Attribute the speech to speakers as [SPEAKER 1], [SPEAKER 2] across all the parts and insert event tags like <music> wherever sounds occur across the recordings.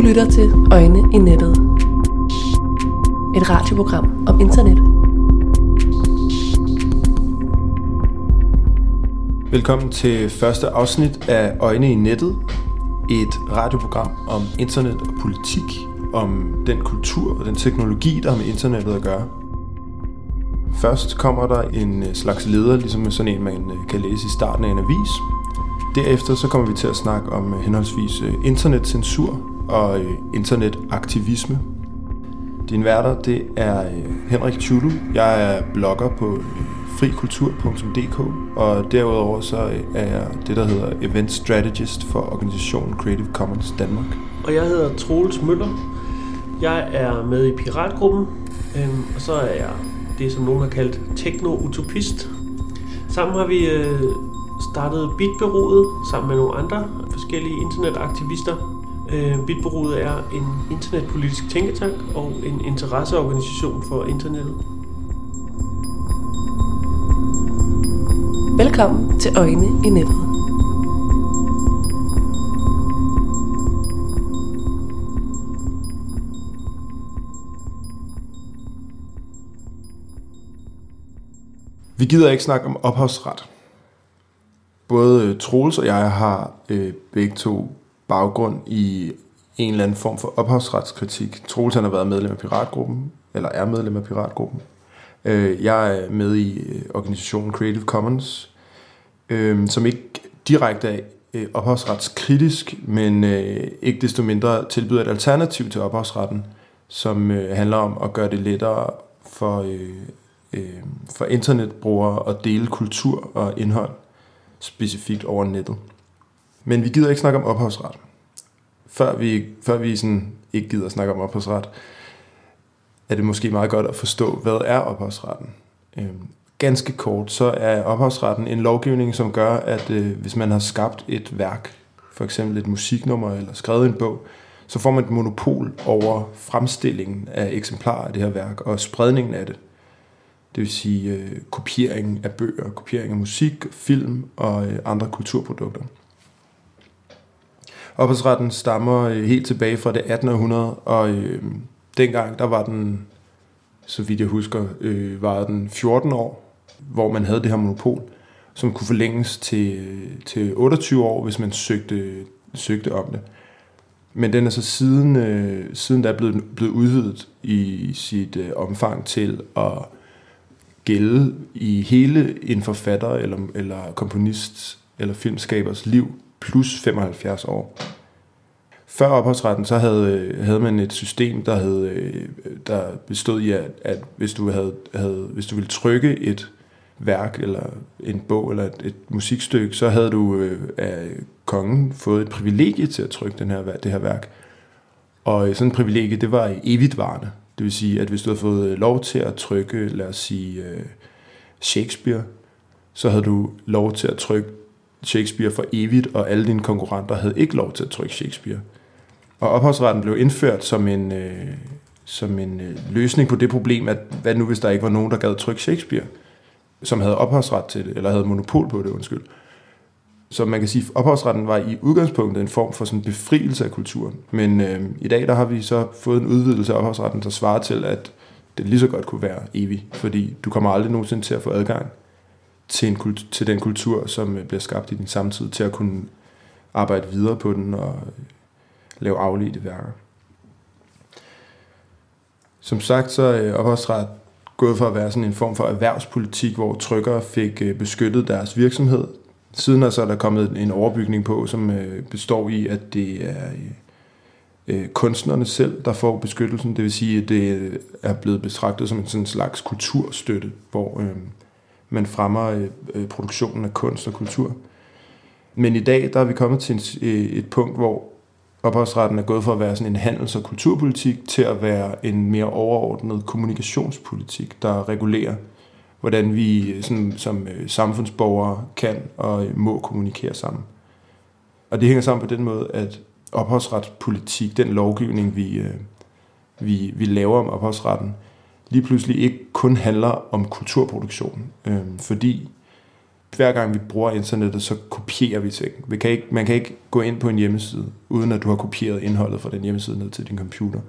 [SPEAKER 1] Du lytter til Øjne i nettet. Et radioprogram om internet.
[SPEAKER 2] Velkommen til første afsnit af Øjne i nettet. Et radioprogram om internet og politik. Om den kultur og den teknologi, der har med internettet at gøre. Først kommer der en øh, slags leder, ligesom sådan en, man øh, kan læse i starten af en avis. Derefter så kommer vi til at snakke om øh, henholdsvis internetcensur og øh, internetaktivisme. Din værter, det er øh, Henrik Tjulu. Jeg er blogger på øh, frikultur.dk, og derudover så er jeg det, der hedder Event Strategist for organisationen Creative Commons Danmark.
[SPEAKER 3] Og jeg hedder Troels Møller. Jeg er med i Piratgruppen, øhm, og så er jeg det, som nogen har kaldt tekno-utopist. Sammen har vi øh, startet Bitbyrået sammen med nogle andre forskellige internetaktivister. Øh, Bitbureauet er en internetpolitisk tænketank og en interesseorganisation for internettet.
[SPEAKER 1] Velkommen til Øjne i nettet.
[SPEAKER 2] Vi gider ikke snakke om ophavsret. Både Troels og jeg har øh, begge to baggrund i en eller anden form for ophavsretskritik. Troels han har været medlem af Piratgruppen, eller er medlem af Piratgruppen. Øh, jeg er med i øh, organisationen Creative Commons, øh, som ikke direkte er øh, ophavsretskritisk, men øh, ikke desto mindre tilbyder et alternativ til ophavsretten, som øh, handler om at gøre det lettere for, øh, øh, for internetbrugere at dele kultur og indhold specifikt over nettet. Men vi gider ikke snakke om ophavsret. Før vi, før vi sådan ikke gider snakke om ophavsret, er det måske meget godt at forstå, hvad er ophavsretten. Øhm, ganske kort, så er ophavsretten en lovgivning, som gør, at øh, hvis man har skabt et værk, for eksempel et musiknummer eller skrevet en bog, så får man et monopol over fremstillingen af eksemplarer af det her værk og spredningen af det. Det vil sige øh, kopiering af bøger, kopiering af musik, film og øh, andre kulturprodukter. Ophavsretten stammer øh, helt tilbage fra det 1800, og øh, dengang der var den, så vidt jeg husker, øh, var den 14 år, hvor man havde det her monopol, som kunne forlænges til, til 28 år, hvis man søgte, søgte om det. Men den er så siden, øh, siden der er blevet, blevet udvidet i sit øh, omfang til at gælde i hele en forfatter eller, eller komponist eller filmskabers liv plus 75 år. Før ophavsretten, så havde, øh, havde man et system, der, havde, øh, der bestod i, at, at hvis, du havde, havde, hvis du ville trykke et værk, eller en bog, eller et, et musikstykke, så havde du øh, af kongen fået et privilegie til at trykke den her, det her værk. Og øh, sådan et privilegie, det var evigtvarende. Det vil sige, at hvis du havde fået lov til at trykke, lad os sige, øh, Shakespeare, så havde du lov til at trykke Shakespeare for evigt, og alle dine konkurrenter havde ikke lov til at trykke Shakespeare. Og ophavsretten blev indført som en, øh, som en øh, løsning på det problem, at hvad nu hvis der ikke var nogen, der gad trykke Shakespeare, som havde ophavsret til det, eller havde monopol på det, undskyld. Så man kan sige, at ophavsretten var i udgangspunktet en form for sådan befrielse af kulturen. Men øh, i dag der har vi så fået en udvidelse af ophavsretten, der svarer til, at det lige så godt kunne være evig, fordi du kommer aldrig nogensinde til at få adgang til, en kult, til den kultur, som øh, bliver skabt i din samtid, til at kunne arbejde videre på den og øh, lave afledte værker. Som sagt, så øh, er ophavsret gået for at være sådan en form for erhvervspolitik, hvor trykkere fik beskyttet deres virksomhed. Siden er så der kommet en overbygning på, som består i, at det er kunstnerne selv, der får beskyttelsen. Det vil sige, at det er blevet betragtet som en sådan slags kulturstøtte, hvor man fremmer øh, øh, produktionen af kunst og kultur. Men i dag der er vi kommet til øh, et punkt, hvor ophavsretten er gået fra at være sådan en handels- og kulturpolitik til at være en mere overordnet kommunikationspolitik, der regulerer, hvordan vi sådan, som øh, samfundsborgere kan og må kommunikere sammen. Og det hænger sammen på den måde, at ophavsretspolitik, den lovgivning, vi, øh, vi, vi laver om ophavsretten, lige pludselig ikke kun handler om kulturproduktion, øh, fordi hver gang vi bruger internettet, så kopierer vi ting. Vi kan ikke, man kan ikke gå ind på en hjemmeside, uden at du har kopieret indholdet fra den hjemmeside ned til din computer.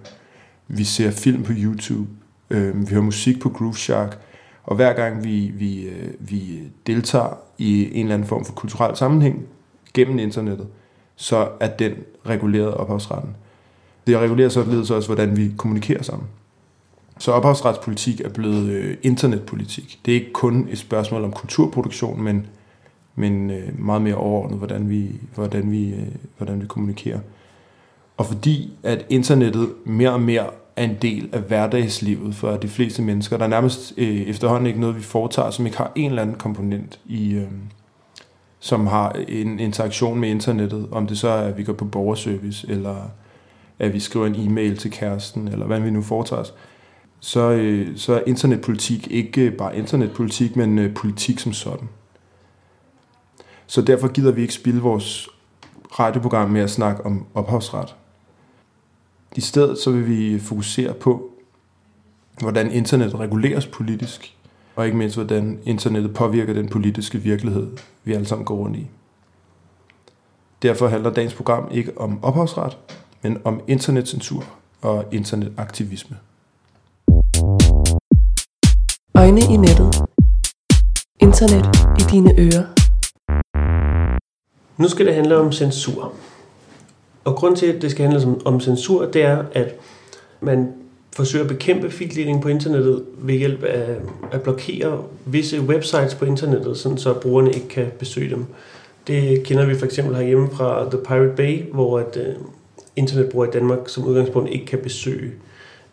[SPEAKER 2] Vi ser film på YouTube, øh, vi hører musik på Groove Shark, og hver gang vi, vi, øh, vi deltager i en eller anden form for kulturel sammenhæng gennem internettet, så er den reguleret ophavsretten. Det regulerer således også, hvordan vi kommunikerer sammen. Så ophavsretspolitik er blevet øh, internetpolitik. Det er ikke kun et spørgsmål om kulturproduktion, men, men øh, meget mere overordnet, hvordan vi, hvordan, vi, øh, hvordan vi kommunikerer. Og fordi at internettet mere og mere er en del af hverdagslivet for de fleste mennesker, der er nærmest øh, efterhånden ikke noget, vi foretager, som ikke har en eller anden komponent i, øh, som har en interaktion med internettet, om det så er, at vi går på borgerservice, eller at vi skriver en e-mail til kæresten, eller hvad vi nu foretager os, så, øh, så er internetpolitik ikke bare internetpolitik, men øh, politik som sådan. Så derfor gider vi ikke spille vores radioprogram med at snakke om ophavsret. I stedet så vil vi fokusere på, hvordan internet reguleres politisk, og ikke mindst, hvordan internettet påvirker den politiske virkelighed, vi alle sammen går rundt i. Derfor handler dagens program ikke om ophavsret, men om internetcensur og internetaktivisme.
[SPEAKER 1] Øjne i nettet. Internet i dine ører.
[SPEAKER 3] Nu skal det handle om censur. Og grund til, at det skal handle om, censur, det er, at man forsøger at bekæmpe fildeling på internettet ved hjælp af at blokere visse websites på internettet, sådan så brugerne ikke kan besøge dem. Det kender vi for eksempel herhjemme fra The Pirate Bay, hvor at, øh, internetbrugere i Danmark som udgangspunkt ikke kan besøge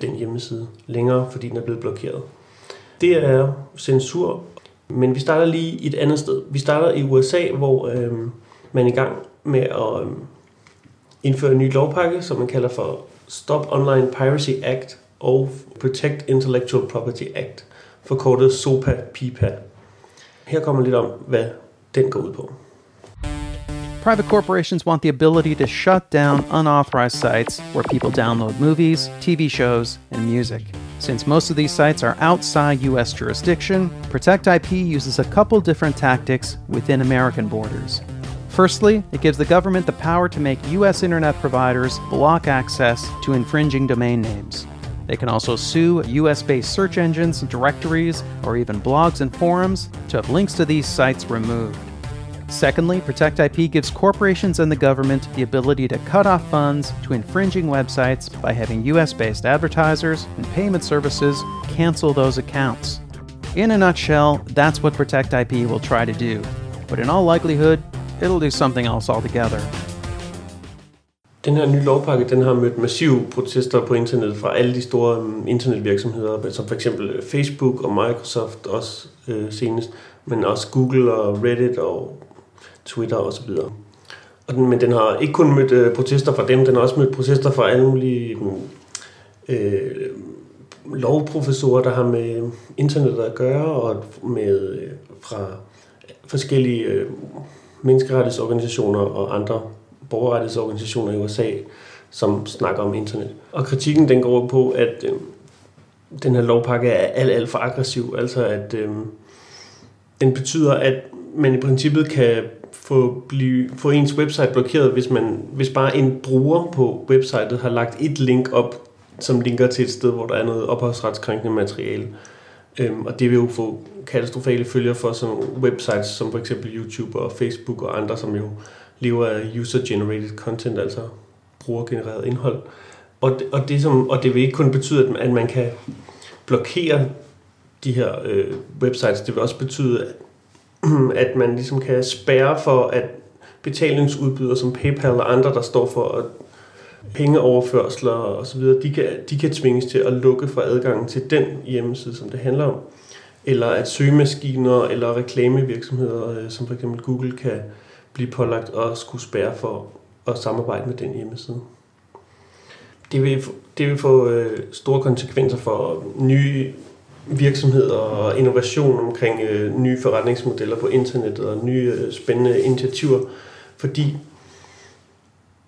[SPEAKER 3] den hjemmeside længere, fordi den er blevet blokeret. Det er censur, men vi starter lige et andet sted. Vi starter i USA, hvor øh, man er i gang med at øh, indføre en ny lovpakke, som man kalder for Stop Online Piracy Act og Protect Intellectual Property Act, forkortet SOPA-PIPA. Her kommer lidt om, hvad den går ud på.
[SPEAKER 4] Private corporations want the ability to shut down unauthorized sites where people download movies, TV shows, and music. Since most of these sites are outside US jurisdiction, Protect IP uses a couple different tactics within American borders. Firstly, it gives the government the power to make US internet providers block access to infringing domain names. They can also sue US based search engines, directories, or even blogs and forums to have links to these sites removed. Secondly, Protect IP gives corporations and the government the ability to cut off funds to infringing websites by having US based advertisers and payment services cancel those accounts. In a nutshell, that's what Protect IP will try to do. But in all likelihood, it'll do something else altogether.
[SPEAKER 3] Den her nye lovpakke, den har mødt massive protester på internettet fra alle de store um, internetvirksomheder, som for eksempel Facebook og Microsoft også øh, senest, men også Google og Reddit og Twitter osv. Og den, men den har ikke kun mødt øh, protester fra dem, den har også mødt protester fra alle mulige mm, øh, lovprofessorer, der har med internettet at gøre, og med øh, fra forskellige øh, menneskerettighedsorganisationer og andre borgerrettighedsorganisationer i USA, som snakker om internet. Og kritikken den går på, at øh, den her lovpakke er alt, alt for aggressiv. Altså at øh, den betyder, at man i princippet kan få, blive, få ens website blokeret, hvis, man, hvis bare en bruger på websitet har lagt et link op, som linker til et sted, hvor der er noget ophavsretskrænkende materiale. Øhm, og det vil jo få katastrofale følger for sådan websites som for eksempel YouTube og Facebook og andre, som jo lever af user-generated content, altså brugergenereret indhold. Og det, og, det som, og det vil ikke kun betyde, at man kan blokere de her øh, websites, det vil også betyde, <clears throat> at man ligesom kan spærre for, at betalingsudbydere som PayPal og andre, der står for pengeoverførsler og så videre, de kan, de kan tvinges til at lukke for adgangen til den hjemmeside, som det handler om. Eller at søgemaskiner eller reklamevirksomheder, øh, som som f.eks. Google, kan blive pålagt og skulle spærre for at samarbejde med den hjemmeside. Det vil, det vil få øh, store konsekvenser for nye virksomheder og innovation omkring øh, nye forretningsmodeller på internettet og nye øh, spændende initiativer, fordi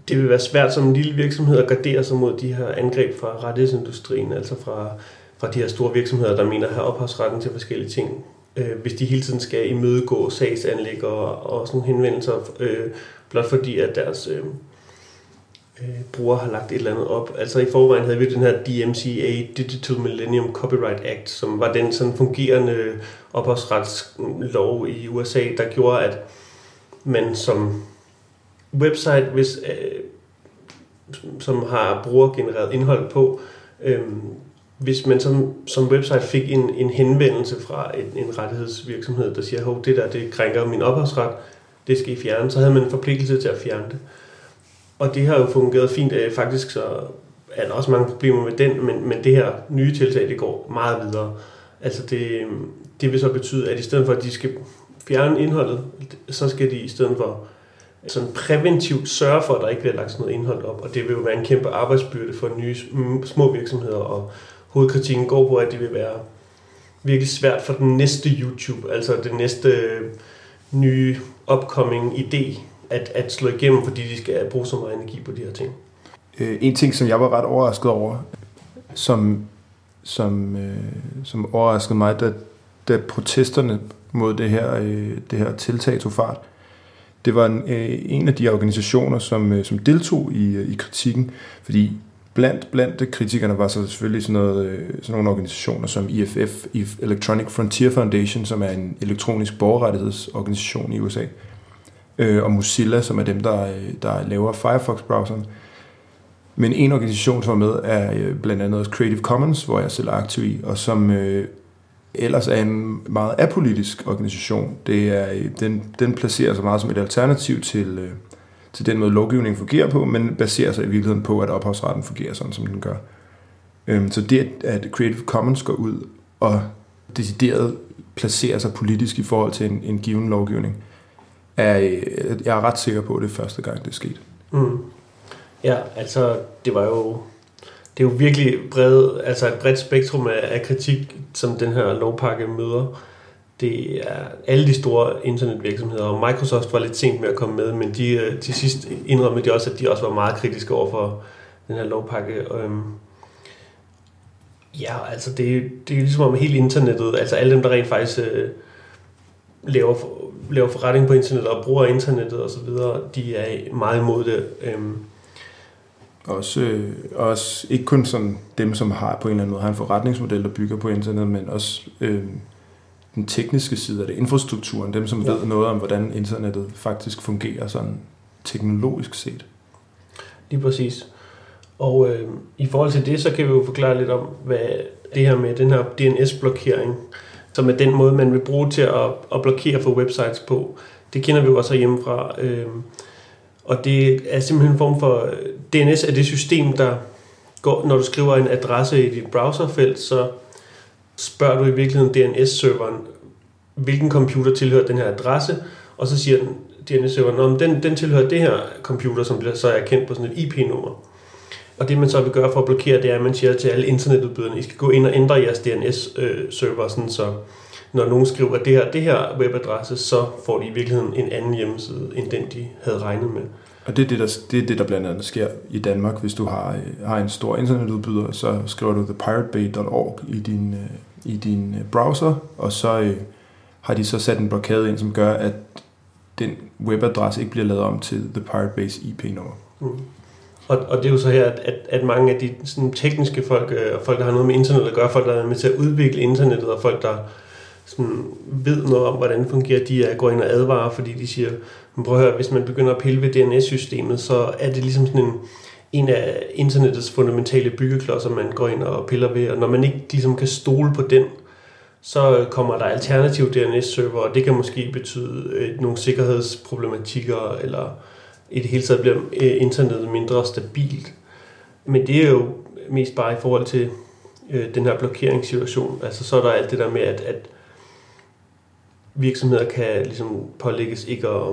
[SPEAKER 3] det vil være svært som en lille virksomhed at gardere sig mod de her angreb fra rettighedsindustrien, altså fra, fra de her store virksomheder, der mener at have ophavsretten til forskellige ting. øh, hvis de hele tiden skal imødegå sagsanlæg og, og sådan henvendelser, øh, blot fordi at deres øh, Øh, bruger har lagt et eller andet op. Altså i forvejen havde vi den her DMCA, Digital Millennium Copyright Act, som var den sådan fungerende ophavsretslov i USA, der gjorde, at man som website, hvis, øh, som har brugergenereret indhold på, øh, hvis man som, som website fik en, en henvendelse fra en, en rettighedsvirksomhed, der siger, at det der det krænker min ophavsret, det skal I fjerne, så havde man en forpligtelse til at fjerne det. Og det har jo fungeret fint. Øh, faktisk så er der også mange problemer med den, men, men det her nye tiltag, det går meget videre. Altså det, øhm, det vil så betyde, at i stedet for, at de skal fjerne indholdet, så skal de i stedet for øh, sådan præventivt sørge for, at der ikke bliver lagt sådan noget indhold op. Og det vil jo være en kæmpe arbejdsbyrde for nye små virksomheder, og hovedkritikken går på, at det vil være virkelig svært for den næste YouTube, altså den næste øh, nye upcoming idé, at, at slå igennem, fordi de skal bruge så meget energi på de her ting.
[SPEAKER 2] Øh, en ting, som jeg var ret overrasket over, som, som, øh, som overraskede mig, da, da protesterne mod det her, øh, det her tiltag tog fart, det var en, øh, en af de organisationer, som, øh, som deltog i, øh, i kritikken, fordi blandt, blandt kritikerne var så selvfølgelig sådan, noget, øh, sådan nogle organisationer som IFF, Electronic Frontier Foundation, som er en elektronisk borgerrettighedsorganisation i USA, øh, og Mozilla, som er dem, der, der laver Firefox-browseren. Men en organisation, som er med, er øh, blandt andet Creative Commons, hvor jeg selv er aktiv i, og som øh, ellers er en meget apolitisk organisation. Det er, øh, den, den placerer sig meget som et alternativ til, øh, til den måde, lovgivningen fungerer på, men baserer sig i virkeligheden på, at ophavsretten fungerer sådan, som den gør. Øhm, så det, at Creative Commons går ud og decideret placerer sig politisk i forhold til en, en given lovgivning, er, øh, jeg er ret sikker på, at det er første gang, det er sket.
[SPEAKER 3] Mm. Ja, altså det var jo det er jo virkelig bred, altså et bredt spektrum af, af kritik, som den her lovpakke møder. Det er alle de store internetvirksomheder, og Microsoft var lidt sent med at komme med, men de øh, til sidst indrømmede de også, at de også var meget kritiske over for den her lovpakke. Øhm, ja, altså det, det er ligesom om hele internettet, altså alle dem, der rent faktisk øh, laver, laver forretning på internettet og bruger internettet osv., de er meget imod det. Øhm,
[SPEAKER 2] også, øh, også ikke kun sådan dem, som har på en eller anden måde har en forretningsmodel, der bygger på internet, men også øh, den tekniske side af det, infrastrukturen, dem som ja. ved noget om, hvordan internettet faktisk fungerer sådan teknologisk set.
[SPEAKER 3] Lige præcis. Og øh, i forhold til det, så kan vi jo forklare lidt om, hvad det her med den her DNS-blokering, som er den måde, man vil bruge til at, at blokere for websites på. Det kender vi jo også hjemmefra. Øh, og det er simpelthen en form for... DNS er det system, der går, når du skriver en adresse i dit browserfelt, så spørger du i virkeligheden DNS-serveren, hvilken computer tilhører den her adresse, og så siger den DNS-serveren, om den, den tilhører det her computer, som bliver så er kendt på sådan et IP-nummer. Og det man så vil gøre for at blokere, det er, at man siger til alle internetudbyderne, I skal gå ind og ændre jeres DNS-server, sådan så når nogen skriver det her, det her webadresse, så får de i virkeligheden en anden hjemmeside, end den de havde regnet med.
[SPEAKER 2] Og det er det, der, det er det, der blandt andet sker i Danmark. Hvis du har, har en stor internetudbyder, så skriver du thepiratebay.org i din, øh, i din øh, browser, og så øh, har de så sat en blokade ind, som gør, at den webadresse ikke bliver lavet om til The Pirate Bay's IP-nummer. Mm.
[SPEAKER 3] Og, og det er jo så her, at, at mange af de sådan, tekniske folk, og folk, der har noget med internet at gøre, folk, der er med til at udvikle internettet, og folk, der sådan ved noget om, hvordan det fungerer, de er, går ind og advarer, fordi de siger, men prøv at høre, hvis man begynder at pille ved DNS-systemet, så er det ligesom sådan en, en af internettets fundamentale byggeklodser, man går ind og piller ved, og når man ikke ligesom kan stole på den, så kommer der alternative DNS-server, og det kan måske betyde øh, nogle sikkerhedsproblematikker, eller i det hele taget bliver øh, internettet mindre stabilt. Men det er jo mest bare i forhold til øh, den her blokeringssituation. Altså så er der alt det der med, at, at virksomheder kan ligesom pålægges ikke at,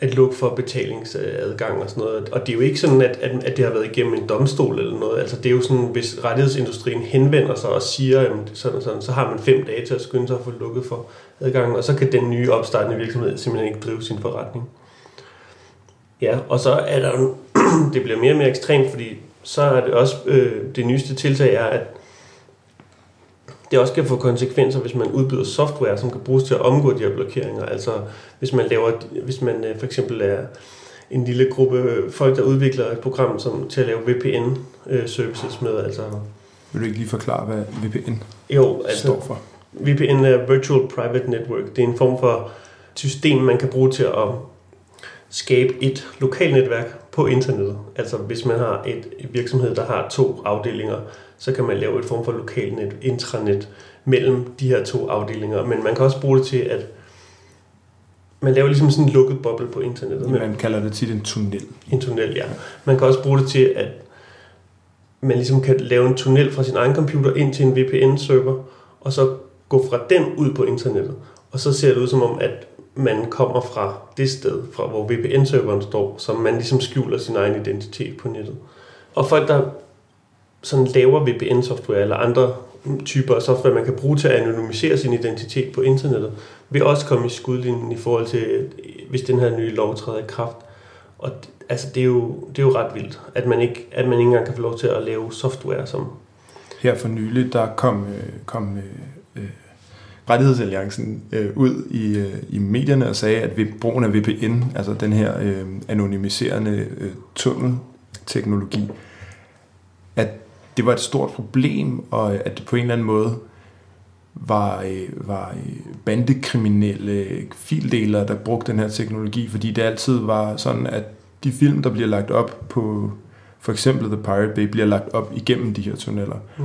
[SPEAKER 3] at lukke for betalingsadgang og sådan noget. Og det er jo ikke sådan, at, at, at det har været igennem en domstol eller noget. Altså det er jo sådan, hvis rettighedsindustrien henvender sig og siger, jamen, sådan, sådan, så har man fem dage til at skynde sig at få lukket for adgangen, og så kan den nye opstartende virksomhed simpelthen ikke drive sin forretning. Ja, og så er der <clears throat> det bliver mere og mere ekstremt, fordi så er det også, øh, det nyeste tiltag er, at det også kan få konsekvenser, hvis man udbyder software, som kan bruges til at omgå de her blokeringer. Altså hvis man laver, hvis man øh, for eksempel er en lille gruppe folk, der udvikler et program som, til at lave VPN-services med. Altså,
[SPEAKER 2] Vil du ikke lige forklare, hvad VPN
[SPEAKER 3] jo, altså,
[SPEAKER 2] står for?
[SPEAKER 3] VPN er Virtual Private Network. Det er en form for system, man kan bruge til at skabe et lokalnetværk på internettet. Altså hvis man har et, virksomhed, der har to afdelinger, så kan man lave et form for lokalnet, intranet, mellem de her to afdelinger. Men man kan også bruge det til, at man laver ligesom sådan en lukket boble på internettet.
[SPEAKER 2] Man kalder det tit en tunnel.
[SPEAKER 3] En tunnel, ja. Man kan også bruge det til, at man ligesom kan lave en tunnel fra sin egen computer ind til en VPN-server, og så gå fra den ud på internettet. Og så ser det ud som om, at man kommer fra det sted, fra hvor VPN-serveren står, så man ligesom skjuler sin egen identitet på nettet. Og folk, der sådan laver VPN-software eller andre typer af software, man kan bruge til at anonymisere sin identitet på internettet, vil også komme i skudlinjen i forhold til, hvis den her nye lov træder i kraft. Og altså, det, er jo, det er jo ret vildt, at man, ikke, at man ikke engang kan få lov til at lave software, som...
[SPEAKER 2] Her for nylig, der kom, øh, kom øh, Rettighedsalliancen øh, ud i, øh, i medierne og sagde, at ved brugen af VPN, altså den her øh, anonymiserende øh, tunnelteknologi, at det var et stort problem, og at det på en eller anden måde var, øh, var øh, bandekriminelle fildelere, der brugte den her teknologi, fordi det altid var sådan, at de film, der bliver lagt op på for eksempel The Pirate Bay, bliver lagt op igennem de her tunneller. Mm.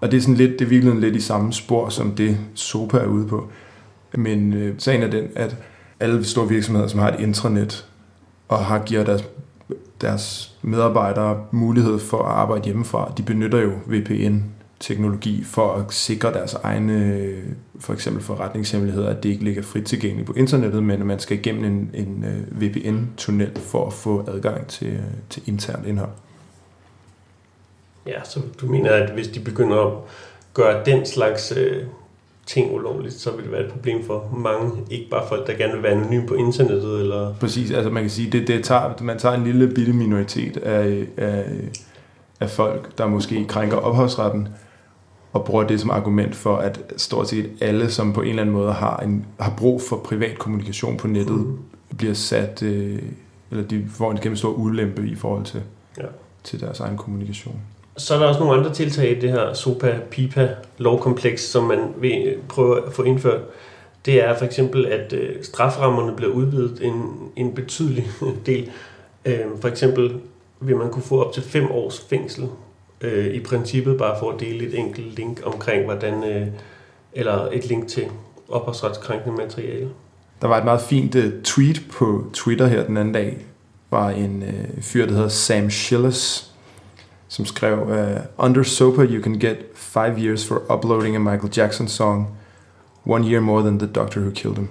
[SPEAKER 2] Og det er sådan lidt, det er virkelig lidt i samme spor, som det Sopa er ude på. Men øh, sagen er den, at alle store virksomheder, som har et intranet, og har giver deres, deres medarbejdere mulighed for at arbejde hjemmefra, de benytter jo VPN-teknologi for at sikre deres egne, øh, for eksempel forretningshemmeligheder, at det ikke ligger frit tilgængeligt på internettet, men at man skal igennem en, en øh, VPN-tunnel for at få adgang til, øh, til internt indhold.
[SPEAKER 3] Ja, så du mener, at hvis de begynder at gøre den slags øh, ting ulovligt, så vil det være et problem for mange, ikke bare folk, der gerne vil være anonyme på internettet? Eller...
[SPEAKER 2] Præcis, altså man kan sige, det, det tager, man tager en lille bitte minoritet af, af, af folk, der måske krænker ophavsretten, og bruger det som argument for, at stort set alle, som på en eller anden måde har, en, har brug for privat kommunikation på nettet, mm. bliver sat, øh, eller de får en kæmpe stor ulempe i forhold til, ja. til deres egen kommunikation.
[SPEAKER 3] Så er der også nogle andre tiltag i det her SOPA-PIPA-lovkompleks, som man vil prøve at få indført. Det er for eksempel, at øh, strafferammerne bliver udvidet en, en betydelig <laughs> del. Øh, for eksempel vil man kunne få op til fem års fængsel øh, i princippet bare for at dele et enkelt link omkring, hvordan, øh, eller et link til ophavsretskrænkende materiale.
[SPEAKER 2] Der var et meget fint uh, tweet på Twitter her den anden dag, var en uh, fyr, der hedder Sam Schilles, som skrev, uh, Under SOPA you can get five years for uploading a Michael Jackson song, one year more than the doctor who killed him.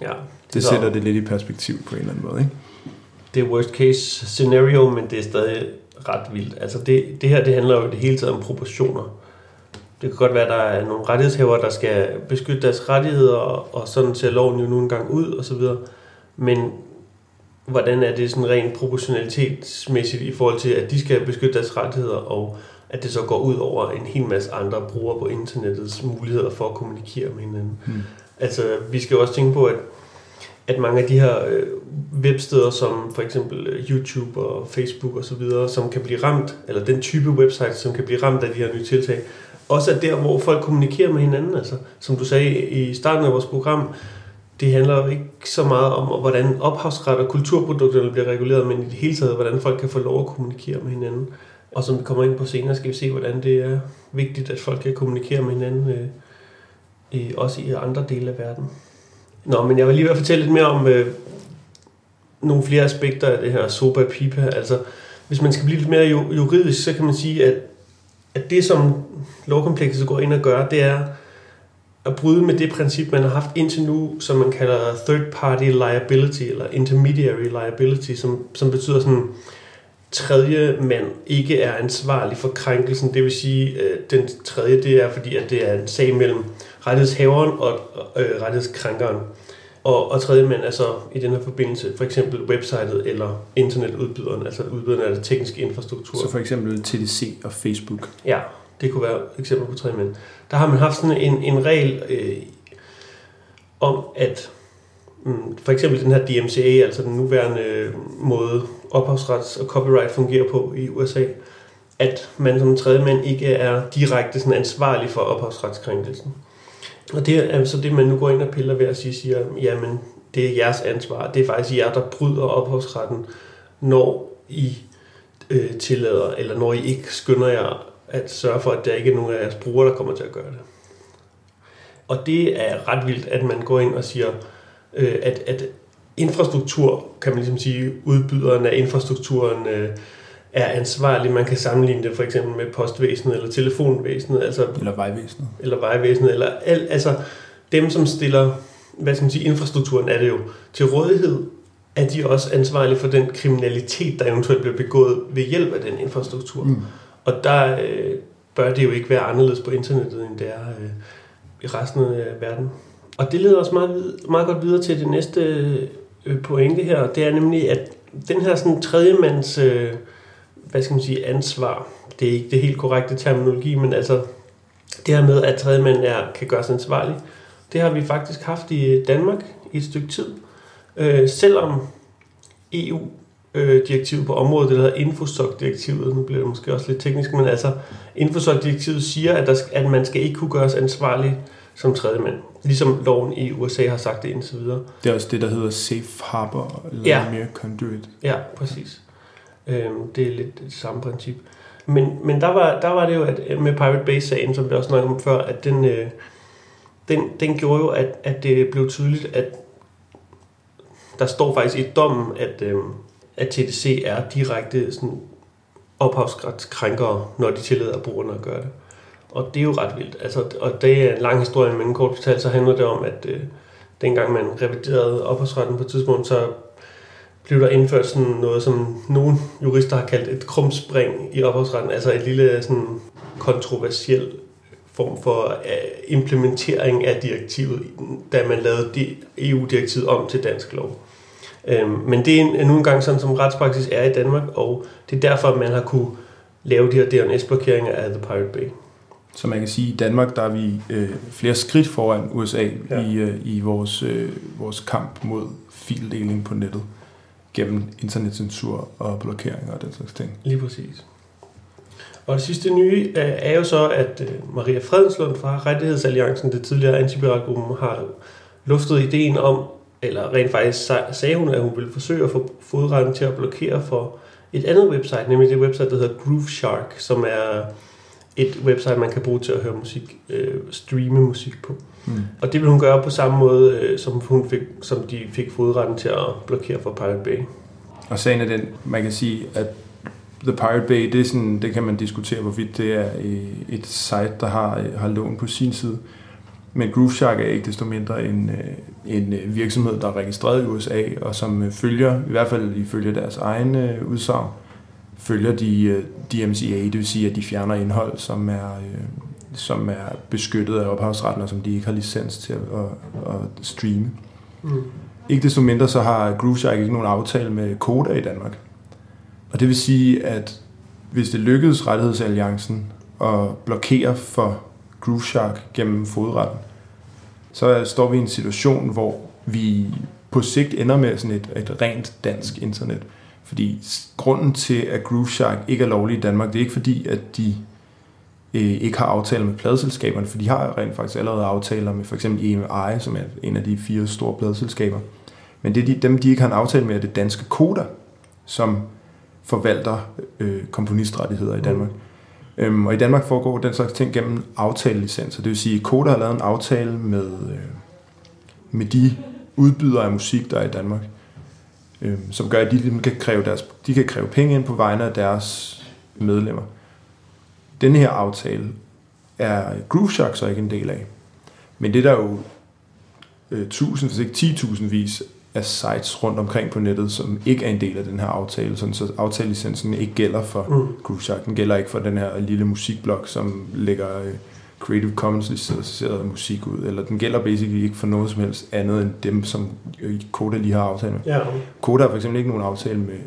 [SPEAKER 3] Ja, det,
[SPEAKER 2] det sætter det lidt i perspektiv på en eller anden måde, ikke?
[SPEAKER 3] Det er worst case scenario, men det er stadig ret vildt. Altså det, det her, det handler jo det hele tiden om proportioner. Det kan godt være, at der er nogle rettighedshavere, der skal beskytte deres rettigheder, og, sådan ser loven jo nogle gange ud, og så videre. Men hvordan er det sådan rent proportionalitetsmæssigt i forhold til, at de skal beskytte deres rettigheder, og at det så går ud over en hel masse andre brugere på internettets muligheder for at kommunikere med hinanden. Hmm. Altså, vi skal jo også tænke på, at, at mange af de her øh, websteder, som for eksempel øh, YouTube og Facebook og så videre, som kan blive ramt, eller den type websites, som kan blive ramt af de her nye tiltag, også er der, hvor folk kommunikerer med hinanden. Altså, som du sagde i starten af vores program, det handler jo ikke så meget om, hvordan ophavsret og kulturprodukterne bliver reguleret, men i det hele taget, hvordan folk kan få lov at kommunikere med hinanden. Og som vi kommer ind på senere, skal vi se, hvordan det er vigtigt, at folk kan kommunikere med hinanden, øh, øh, også i andre dele af verden. Nå, men jeg vil lige være fortælle lidt mere om øh, nogle flere aspekter af det her SOPA PIPA. Altså, hvis man skal blive lidt mere juridisk, så kan man sige, at, at det, som lovkomplekset går ind og gør, det er at bryde med det princip, man har haft indtil nu, som man kalder third party liability, eller intermediary liability, som, som betyder sådan, tredje mand ikke er ansvarlig for krænkelsen. Det vil sige, at den tredje, det er fordi, at det er en sag mellem rettighedshaveren og øh, rettighedskrænkeren. Og, og tredje mand er så i den her forbindelse for eksempel websitet eller internetudbyderen, altså udbyderen af det tekniske infrastruktur.
[SPEAKER 2] Så for eksempel TDC og Facebook.
[SPEAKER 3] Ja, det kunne være et eksempel på tre mænd, der har man haft sådan en, en regel øh, om, at mm, for eksempel den her DMCA, altså den nuværende øh, måde ophavsrets og copyright fungerer på i USA, at man som tredje mand ikke er direkte sådan ansvarlig for ophavsretskrænkelsen. Og det er så det, man nu går ind og piller ved at sige, siger, jamen, det er jeres ansvar. Det er faktisk jer, der bryder ophavsretten, når I øh, tillader, eller når I ikke skynder jer at sørge for, at der ikke er nogen af jeres brugere, der kommer til at gøre det. Og det er ret vildt, at man går ind og siger, øh, at, at infrastruktur, kan man ligesom sige, udbyderen af infrastrukturen øh, er ansvarlig. Man kan sammenligne det for eksempel med postvæsenet eller telefonvæsenet. Altså,
[SPEAKER 2] Eller vejvæsenet.
[SPEAKER 3] eller vejvæsenet, eller al, altså dem, som stiller, hvad skal man sige, infrastrukturen er det jo til rådighed, er de også ansvarlige for den kriminalitet, der eventuelt bliver begået ved hjælp af den infrastruktur. Mm. Og der øh, bør det jo ikke være anderledes på internettet, end det er øh, i resten af verden. Og det leder os meget, meget godt videre til det næste øh, pointe her, det er nemlig, at den her sådan tredjemands, øh, hvad skal man sige, ansvar, det er ikke det helt korrekte terminologi, men altså det her med, at tredjemand er, kan gøres ansvarlig, det har vi faktisk haft i Danmark i et stykke tid. Øh, selvom EU EU-direktivet på området, det der hedder Infosoc-direktivet, nu bliver det måske også lidt teknisk, men altså Infosoc-direktivet siger, at, der, at man skal ikke kunne gøres ansvarlig som tredjemand. Ligesom loven i USA har sagt det indtil videre.
[SPEAKER 2] Det er også det, der hedder safe harbor, eller
[SPEAKER 3] ja.
[SPEAKER 2] mere conduit.
[SPEAKER 3] Ja, præcis. Øhm, det er lidt det samme princip. Men, men der, var, der var det jo at med Pirate Bay-sagen, som vi også snakkede om før, at den, øh, den, den gjorde jo, at, at det blev tydeligt, at der står faktisk i dommen, at, øh, at TDC er direkte sådan, ophavsretskrænkere, når de tillader brugerne at gøre det. Og det er jo ret vildt. Altså, og det er en lang historie, men kort fortalt, så handler det om, at øh, dengang man reviderede ophavsretten på et tidspunkt, så blev der indført sådan noget, som nogle jurister har kaldt et krumspring i ophavsretten, altså et lille sådan kontroversiel form for øh, implementering af direktivet, da man lavede EU-direktivet e om til dansk lov. Øhm, Men det er nu engang sådan, som retspraksis er i Danmark, og det er derfor, at man har kunne lave de her DNS-blokeringer af The Pirate Bay.
[SPEAKER 2] Så man kan sige, at i Danmark der er vi øh, flere skridt foran USA
[SPEAKER 3] ja.
[SPEAKER 2] i, øh, i vores, øh, vores kamp mod fildeling på nettet gennem internetcensur og blokeringer og den slags ting.
[SPEAKER 3] Lige præcis. Og det sidste nye øh, er jo så, at øh, Maria Fredenslund fra Rettighedsalliancen, det tidligere antipiratgruppen, har luftet ideen om, eller rent faktisk sa- sagde hun, at hun ville forsøge at få fodretten til at blokere for et andet website, nemlig det website, der hedder Groove Shark, som er et website, man kan bruge til at høre musik, øh, streame musik på.
[SPEAKER 2] Mm.
[SPEAKER 3] Og det vil hun gøre på samme måde, øh, som, hun fik, som de fik fodretten til at blokere for Pirate Bay.
[SPEAKER 2] Og sagen er den, man kan sige, at The Pirate Bay, det, er sådan, det kan man diskutere, hvorvidt det er øh, et site, der har, øh, har lån på sin side. Men Grooveshark er ikke desto mindre en, øh, en øh, virksomhed, der er registreret i USA, og som øh, følger, i hvert fald ifølge deres egen øh, udsagn, følger de DMCA, det vil sige, at de fjerner indhold, som er, som er beskyttet af ophavsretten, og som de ikke har licens til at, at, at streame.
[SPEAKER 3] Mm.
[SPEAKER 2] Ikke desto mindre så har Grooveshark ikke nogen aftale med Koda i Danmark. Og det vil sige, at hvis det lykkedes rettighedsalliancen at blokere for Grooveshark gennem fodretten, så står vi i en situation, hvor vi på sigt ender med sådan et, et rent dansk internet. Fordi grunden til, at Grooveshark ikke er lovlig i Danmark, det er ikke fordi, at de øh, ikke har aftaler med pladselskaberne, for de har rent faktisk allerede aftaler med for eksempel EMI, som er en af de fire store pladselskaber. Men det er de, dem, de ikke har en aftale med, er det danske Koda, som forvalter øh, komponistrettigheder i Danmark. Mm. Øhm, og i Danmark foregår den slags ting gennem aftalelicenser. Det vil sige, at Koda har lavet en aftale med, øh, med de udbydere af musik, der er i Danmark, øh, som gør, at de, ligesom kan kræve deres, de kan kræve penge ind på vegne af deres medlemmer. Denne her aftale er Grooveshock så ikke en del af. Men det er der jo øh, tusind, hvis ikke 10.000 vis af sites rundt omkring på nettet, som ikke er en del af den her aftale, sådan så aftalelicensen ikke gælder for
[SPEAKER 3] Mm.
[SPEAKER 2] Grooveshark. Den gælder ikke for den her lille musikblog, som lægger øh, Creative Commons licenseret musik ud, eller den gælder basically ikke for noget som helst andet end dem, som øh, Koda lige har aftale med.
[SPEAKER 3] Ja,
[SPEAKER 2] Koda har for eksempel ikke nogen aftale med,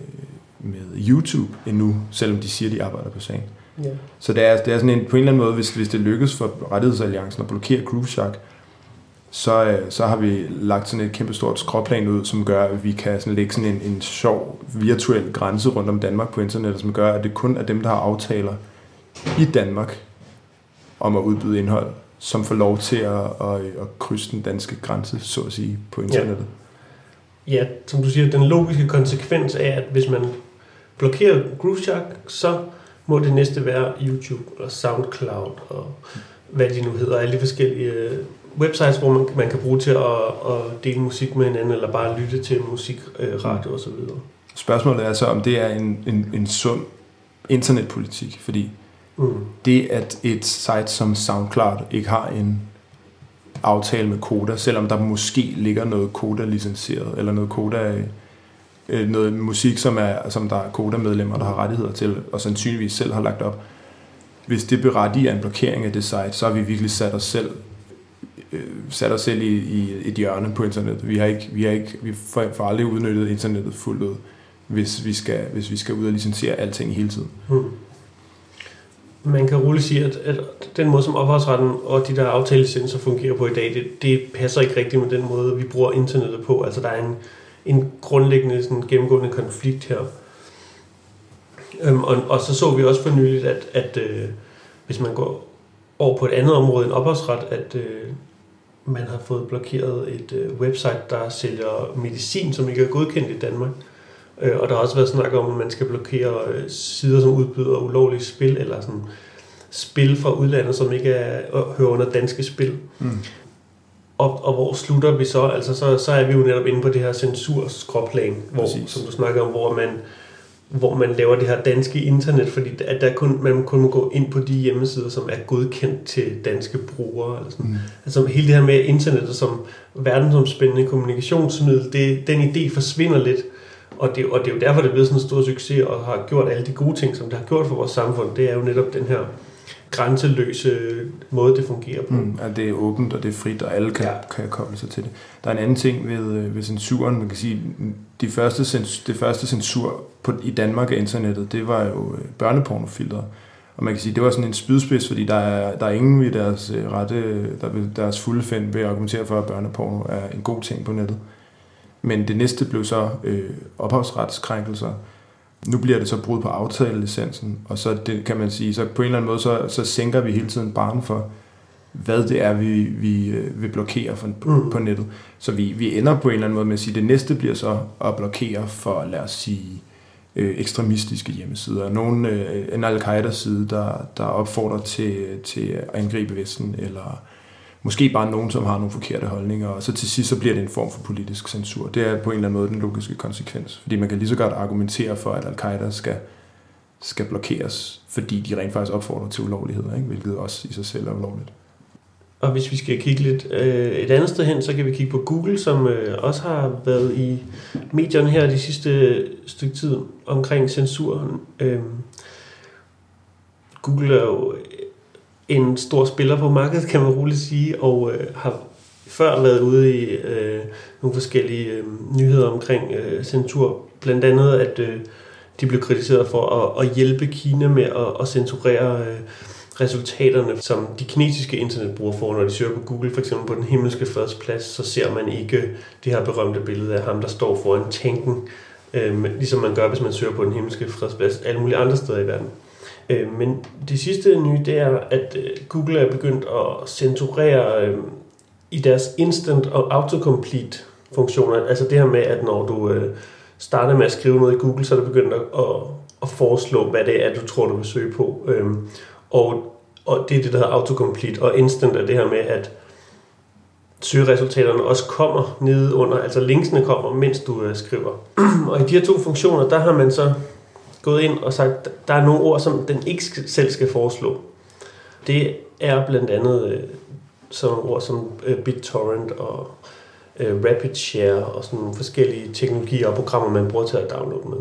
[SPEAKER 2] med YouTube endnu, selvom de siger, de arbejder på sagen.
[SPEAKER 3] Ja.
[SPEAKER 2] Så det er, det er sådan en, på en eller anden måde, hvis, hvis det lykkes for Rettighedsalliancen at blokere Grooveshark, så, øh, så har vi lagt sådan et kæmpe stort skråplan ud, som gør, at vi kan sådan lægge sådan en, en sjov virtuel grænse rundt om Danmark på internettet, som gør, at det kun er dem, der har aftaler i Danmark om at udbyde indhold, som får lov til at, at, at krydse den danske grænse, så at sige, på internettet.
[SPEAKER 3] Ja, som du siger, den logiske konsekvens er, at hvis man blokerer Grooveshark, så må det næste være YouTube og SoundCloud og hvad de nu hedder, alle de forskellige øh, websites, hvor man, man kan bruge til at, at dele musik med hinanden, eller bare lytte til musik, øh, radio osv.
[SPEAKER 2] Spørgsmålet er så, om det er en, en, en sund internetpolitik, fordi
[SPEAKER 3] Mm.
[SPEAKER 2] det, at et site som SoundCloud ikke har en aftale med Koda, selvom der måske ligger noget Koda-licenseret, eller noget Koda øh, noget musik, som, er, som der er Koda-medlemmer, der har rettigheder til, og sandsynligvis selv har lagt op. Hvis det berettiger en blokering af det site, så har vi virkelig sat os selv øh, sat os selv i, i et hjørne på internettet. Vi har ikke, vi har ikke, vi får, får aldrig udnyttet internettet fuldt ud, hvis vi skal, hvis vi skal ud og licensere alting hele tiden.
[SPEAKER 3] Mm. Man kan roligt sige, at, at den måde, som ophavsretten og de der aftalelicenser fungerer på i dag, det, det passer ikke rigtigt med den måde, vi bruger internettet på. Altså, der er en, en grundlæggende sådan, gennemgående konflikt her. Øhm, og, og så så vi også for nyligt, at, at øh, hvis man går over på et andet område end ophavsret, at øh, man har fået blokeret et øh, website, der sælger medicin, som ikke er godkendt i Danmark. Øh, og der har også været snak om, at man skal blokere øh, sider, som udbyder ulovlige spil, eller sådan spil fra udlandet, som ikke er, hører under danske spil.
[SPEAKER 2] Mm.
[SPEAKER 3] Og, og hvor slutter vi så? Altså, så, så er vi jo netop inde på det her censurskråplan, hvor, som du snakker om, hvor man, hvor man laver det her danske internet, fordi at der kun, man kun må gå ind på de hjemmesider, som er godkendt til danske brugere. Eller sådan.
[SPEAKER 2] Mm.
[SPEAKER 3] Altså hele det her med internettet som verdensomspændende kommunikationsmiddel, det, den idé forsvinder lidt. Og det, og det er jo derfor, det er blevet sådan en stor succes og har gjort alle de gode ting, som det har gjort for vores samfund. Det er jo netop den her grænseløse måde, det fungerer på.
[SPEAKER 2] Mm, at det er åbent, og det er frit, og alle kan,
[SPEAKER 3] Ja.
[SPEAKER 2] kan koble sig til det. Der er en anden ting ved, øh, ved censuren. Man kan sige, de første cens, det første censur på, i Danmark af internettet, det var jo øh, børnepornofilter. Og man kan sige, det var sådan en spydspids, fordi der er, der er ingen ved deres øh, rette, der ved deres fulde fænd ved at argumentere for, at børneporno er en god ting på nettet. Men det næste blev så øh, ophavsretskrænkelser. Nu bliver det så brud på aftalelicensen, og så det, kan man sige, så på en eller anden måde, så, så sænker vi hele tiden barn for, hvad det er, vi, vi øh, vil blokere for, på,
[SPEAKER 3] Mm.
[SPEAKER 2] på nettet. Så vi, vi ender på en eller anden måde med at sige, at det næste bliver så at blokere for, lad os sige, øh, ekstremistiske hjemmesider. Nogen, øh, en al-Qaida-side, der, der opfordrer til, til at angribe Vesten, eller måske bare nogen, som har nogle forkerte holdninger, og så til sidst så bliver det en form for politisk censur. Det er på en eller anden måde den logiske konsekvens, fordi man kan lige så godt argumentere for, at al-Qaida skal, skal blokeres, fordi de rent faktisk opfordrer til ulovligheder, ikke? hvilket også i sig selv er ulovligt.
[SPEAKER 3] Og hvis vi skal kigge lidt øh, et andet sted hen, så kan vi kigge på Google, som øh, også har været i medierne her de sidste øh, stykke tid omkring censuren. Øh, Google er jo en stor spiller på markedet, kan man roligt sige, og øh, har før været ude i øh, nogle forskellige øh, nyheder omkring øh, censur. Blandt andet, at øh, de blev kritiseret for at, at hjælpe Kina med at, at censurere øh, resultaterne, som de kinesiske internetbrugere får, når de søger på Google, for eksempel på den himmelske fredsplads, så ser man ikke det her berømte billede af ham, der står foran tanken, øh, ligesom man gør, hvis man søger på den himmelske fredsplads alle mulige andre steder i verden. Øh, men det sidste nye, det er, at øh, Google er begyndt at censurere øh, i deres instant og autocomplete funktioner. Altså det her med, at når du øh, starter med at skrive noget i Google, så er det begyndt at, at, at foreslå, hvad det er, du tror, du vil søge på. Øh, og, og det er det, der hedder autocomplete. Og instant er det her med, at søgeresultaterne også kommer nede under, altså linksene kommer, mens du øh, skriver. <clears throat> og i de her to funktioner, der har man så gået ind og sagt, der er nogle ord, som den ikke selv skal foreslå. Det er blandt andet øh, sådan ord som øh, BitTorrent og øh, RapidShare og sådan nogle forskellige teknologier og programmer, man bruger til at downloade med.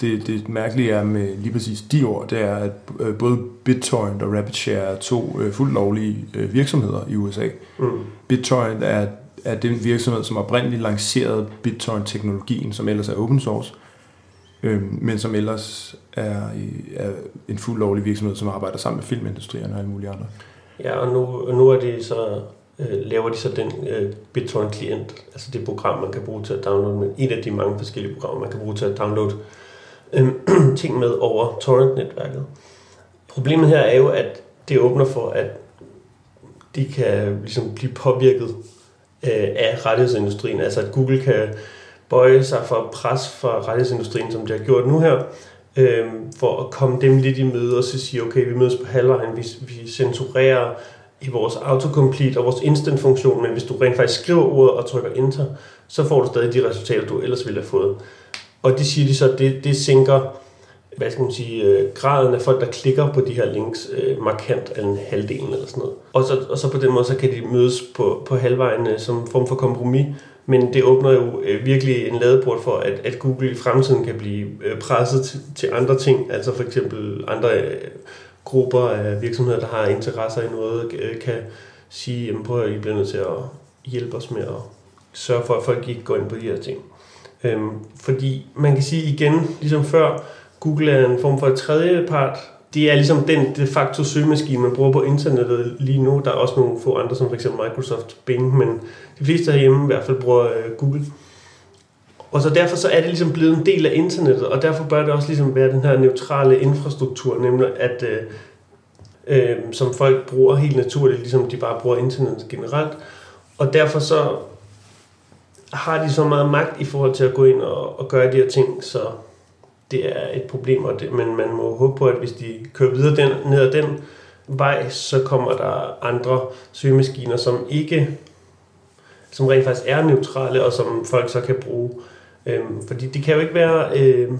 [SPEAKER 2] Det, det mærkelige er med lige præcis de ord, det er, at øh, både BitTorrent og RapidShare er to øh, fuldt lovlige øh, virksomheder i USA.
[SPEAKER 3] Mm.
[SPEAKER 2] BitTorrent er, er den virksomhed, som oprindeligt lancerede BitTorrent-teknologien, som ellers er open source øh, men som ellers er, i- er en fuld lovlig virksomhed, som arbejder sammen med filmindustrien og alle mulige andre.
[SPEAKER 3] Ja, og nu, nu er det så, øh, laver de så den øh, Bittorrent klient, altså det program, man kan bruge til at downloade, men et af de mange forskellige programmer, man kan bruge til at downloade øh, <clears throat> ting med over torrent-netværket. Problemet her er jo, at det åbner for, at de kan ligesom blive påvirket øh, af rettighedsindustrien, altså at Google kan bøje sig for pres fra rettighedsindustrien, som de har gjort nu her, øh, for at komme dem lidt i møde og så sige, okay, vi mødes på halvvejen, vi, vi censurerer i vores autocomplete og vores instant-funktion, men hvis du rent faktisk skriver ordet og trykker enter, så får du stadig de resultater, du ellers ville have fået. Og det siger de så, det, det sænker hvad skal man sige, øh, graden af folk, der klikker på de her links øh, markant, af en halvdelen eller sådan noget. Og så, og så på den måde, så kan de mødes på, på halvvejen øh, som form for kompromis, men det åbner jo øh, virkelig en ladeport for, at, at Google i fremtiden kan blive øh, presset til, til andre ting, altså for eksempel andre øh, grupper af virksomheder, der har interesser i noget, øh, kan sige, jamen prøv at I bliver nødt til at hjælpe os med at sørge for, at folk ikke går ind på de her ting. Øhm, fordi man kan sige igen, ligesom før, Google er en form for et tredje part. Det er ligesom den de facto søgemaskine, man bruger på internettet lige nu. Der er også nogle få andre, som f.eks. Microsoft Bing, men de fleste herhjemme i hvert fald bruger øh, Google. Og så derfor så er det ligesom blevet en del af internettet, og derfor bør det også ligesom være den her neutrale infrastruktur, nemlig at øh, øh, som folk bruger helt naturligt, ligesom de bare bruger internettet generelt. Og derfor så har de så meget magt i forhold til at gå ind og, og gøre de her ting, så det er et problem, og det, men man må håbe på, at hvis de kører videre den, ned ad den vej, så kommer der andre søgemaskiner, som ikke som rent faktisk er neutrale, og som folk så kan bruge. Øhm, fordi det kan jo ikke være, øh,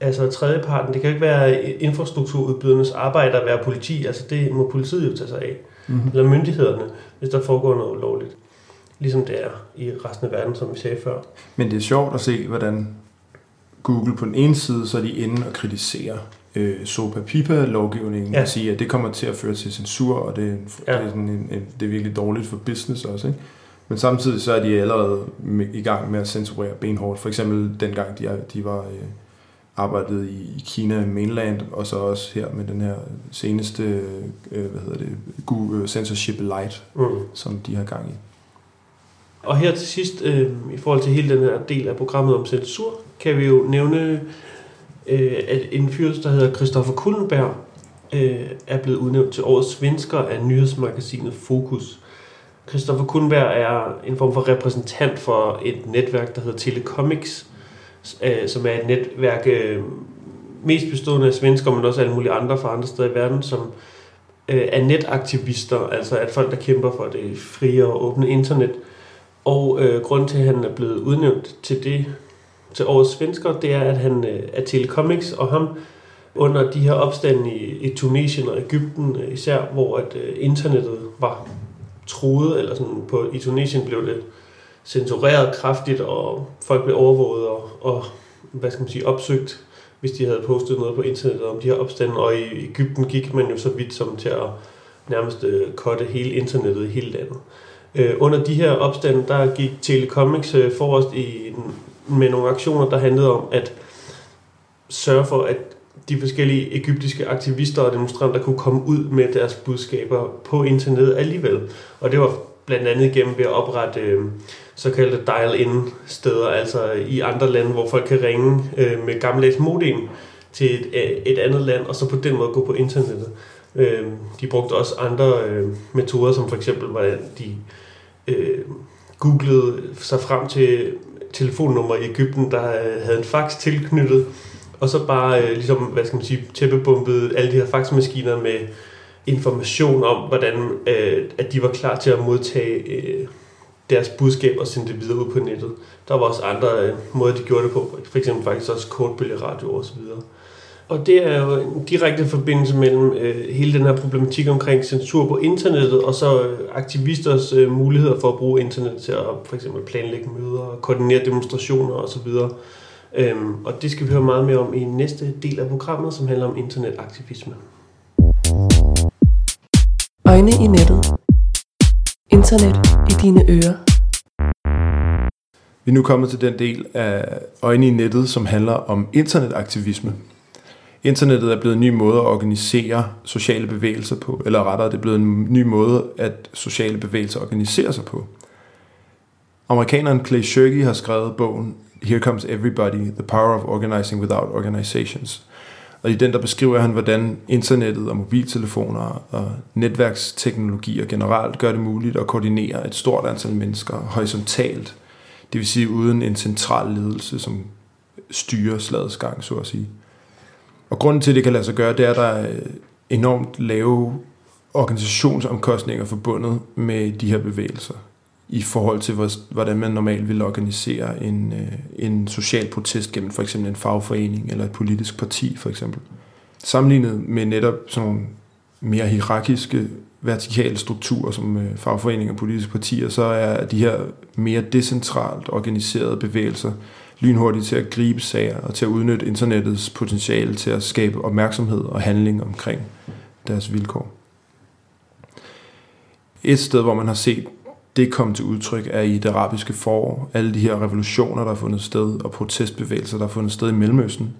[SPEAKER 3] altså tredjeparten, det kan jo ikke være infrastrukturudbydernes arbejde at være politi, altså det må politiet jo tage sig af, mm-hmm. eller myndighederne, hvis der foregår noget ulovligt. Ligesom det er i resten af verden, som vi sagde før.
[SPEAKER 2] Men det er sjovt at se, hvordan Google på den ene side, så er de inde og kritiserer øh, SOPA PIPA-lovgivningen
[SPEAKER 3] Ja.
[SPEAKER 2] og sige, at det kommer til at føre til censur, og det er, en,
[SPEAKER 3] Ja.
[SPEAKER 2] det er, sådan en, en, det er virkelig dårligt for business også. Ikke? Men samtidig så er de allerede i gang med at censurere benhårdt. For eksempel dengang de, de var øh, arbejdet i, i Kina mainland, og så også her med den her seneste øh, hvad hedder det, Google Censorship Lite,
[SPEAKER 3] Mm.
[SPEAKER 2] som de har gang i.
[SPEAKER 3] Og her til sidst, øh, i forhold til hele den her del af programmet om censur, kan vi jo nævne, øh, at en fyr, der hedder Christoffer Kullenberg, øh, er blevet udnævnt til årets svensker af nyhedsmagasinet Fokus. Christoffer Kullenberg er en form for repræsentant for et netværk, der hedder Telecomics, øh, som er et netværk øh, mest bestående af svensker, men også alle mulige andre fra andre steder i verden, som øh, er netaktivister, altså at folk, der kæmper for det frie og åbne internet. Og øh, grunden til, at han er blevet udnævnt til det til årets svensker, det er, at han øh, er Telecomics, og ham under de her opstande i, i Tunesien og Ægypten øh, især, hvor at øh, internettet var truet, eller sådan på, i Tunesien blev det censureret kraftigt, og folk blev overvåget og, og hvad skal man sige, opsøgt, hvis de havde postet noget på internettet om de her opstande, og i Ægypten gik man jo så vidt som til at nærmest øh, kotte hele internettet i hele landet. Øh, under de her opstande, der gik Telecomics øh, forrest i, den med nogle aktioner, der handlede om at sørge for, at de forskellige egyptiske aktivister og demonstranter kunne komme ud med deres budskaber på internettet alligevel. Og det var blandt andet gennem ved at oprette øh, såkaldte dial-in steder, altså i andre lande, hvor folk kan ringe øh, med gammeldags modem til et, øh, et andet land, og så på den måde gå på internettet. Øh, de brugte også andre øh, metoder, som for eksempel, hvordan de øh, googlede sig frem til telefonnummer i Ægypten, der øh, havde en fax tilknyttet, og så bare øh, ligesom, hvad skal man sige, tæppebumpet alle de her faxmaskiner med information om, hvordan øh, at de var klar til at modtage øh, deres budskab og sende det videre ud på nettet. Der var også andre øh, måder, de gjorde det på, for eksempel faktisk også kortbølgeradio og så videre. Og det er jo en direkte forbindelse mellem øh, hele den her problematik omkring censur på internettet, og så øh, aktivisters øh, muligheder for at bruge internet til at for eksempel planlægge møder, koordinere demonstrationer osv. Øhm, og det skal vi høre meget mere om i næste del af programmet, som handler om internetaktivisme.
[SPEAKER 1] Øjne i nettet. Internet i dine ører.
[SPEAKER 2] Vi er nu kommet til den del af Øjne i nettet, som handler om internetaktivisme. Internettet er blevet en ny måde at organisere sociale bevægelser på, eller rettere, det er blevet en ny måde, at sociale bevægelser organiserer sig på. Amerikaneren Clay Shirky har skrevet bogen Here Comes Everybody, The Power of Organizing Without Organizations. Og i den der beskriver han, hvordan internettet og mobiltelefoner og netværksteknologier generelt gør det muligt at koordinere et stort antal mennesker horisontalt, det vil sige uden en central ledelse, som styrer slagets gang, så at sige. Og grunden til, at det kan lade sig gøre, det er, at der er enormt lave organisationsomkostninger forbundet med de her bevægelser i forhold til, hvordan man normalt vil organisere en, øh, en social protest gennem for eksempel en fagforening eller et politisk parti for eksempel. Sammenlignet med netop sådan nogle mere hierarkiske vertikale strukturer som øh, fagforeninger og politiske partier, så er de her mere decentralt organiserede bevægelser lynhurtigt til at gribe sager og til at udnytte internettets potentiale til at skabe opmærksomhed og handling omkring deres vilkår. Et sted, hvor man har set det komme til udtryk, er i det arabiske forår. Alle de her revolutioner, der har fundet sted, og protestbevægelser, der har fundet sted i Mellemøsten.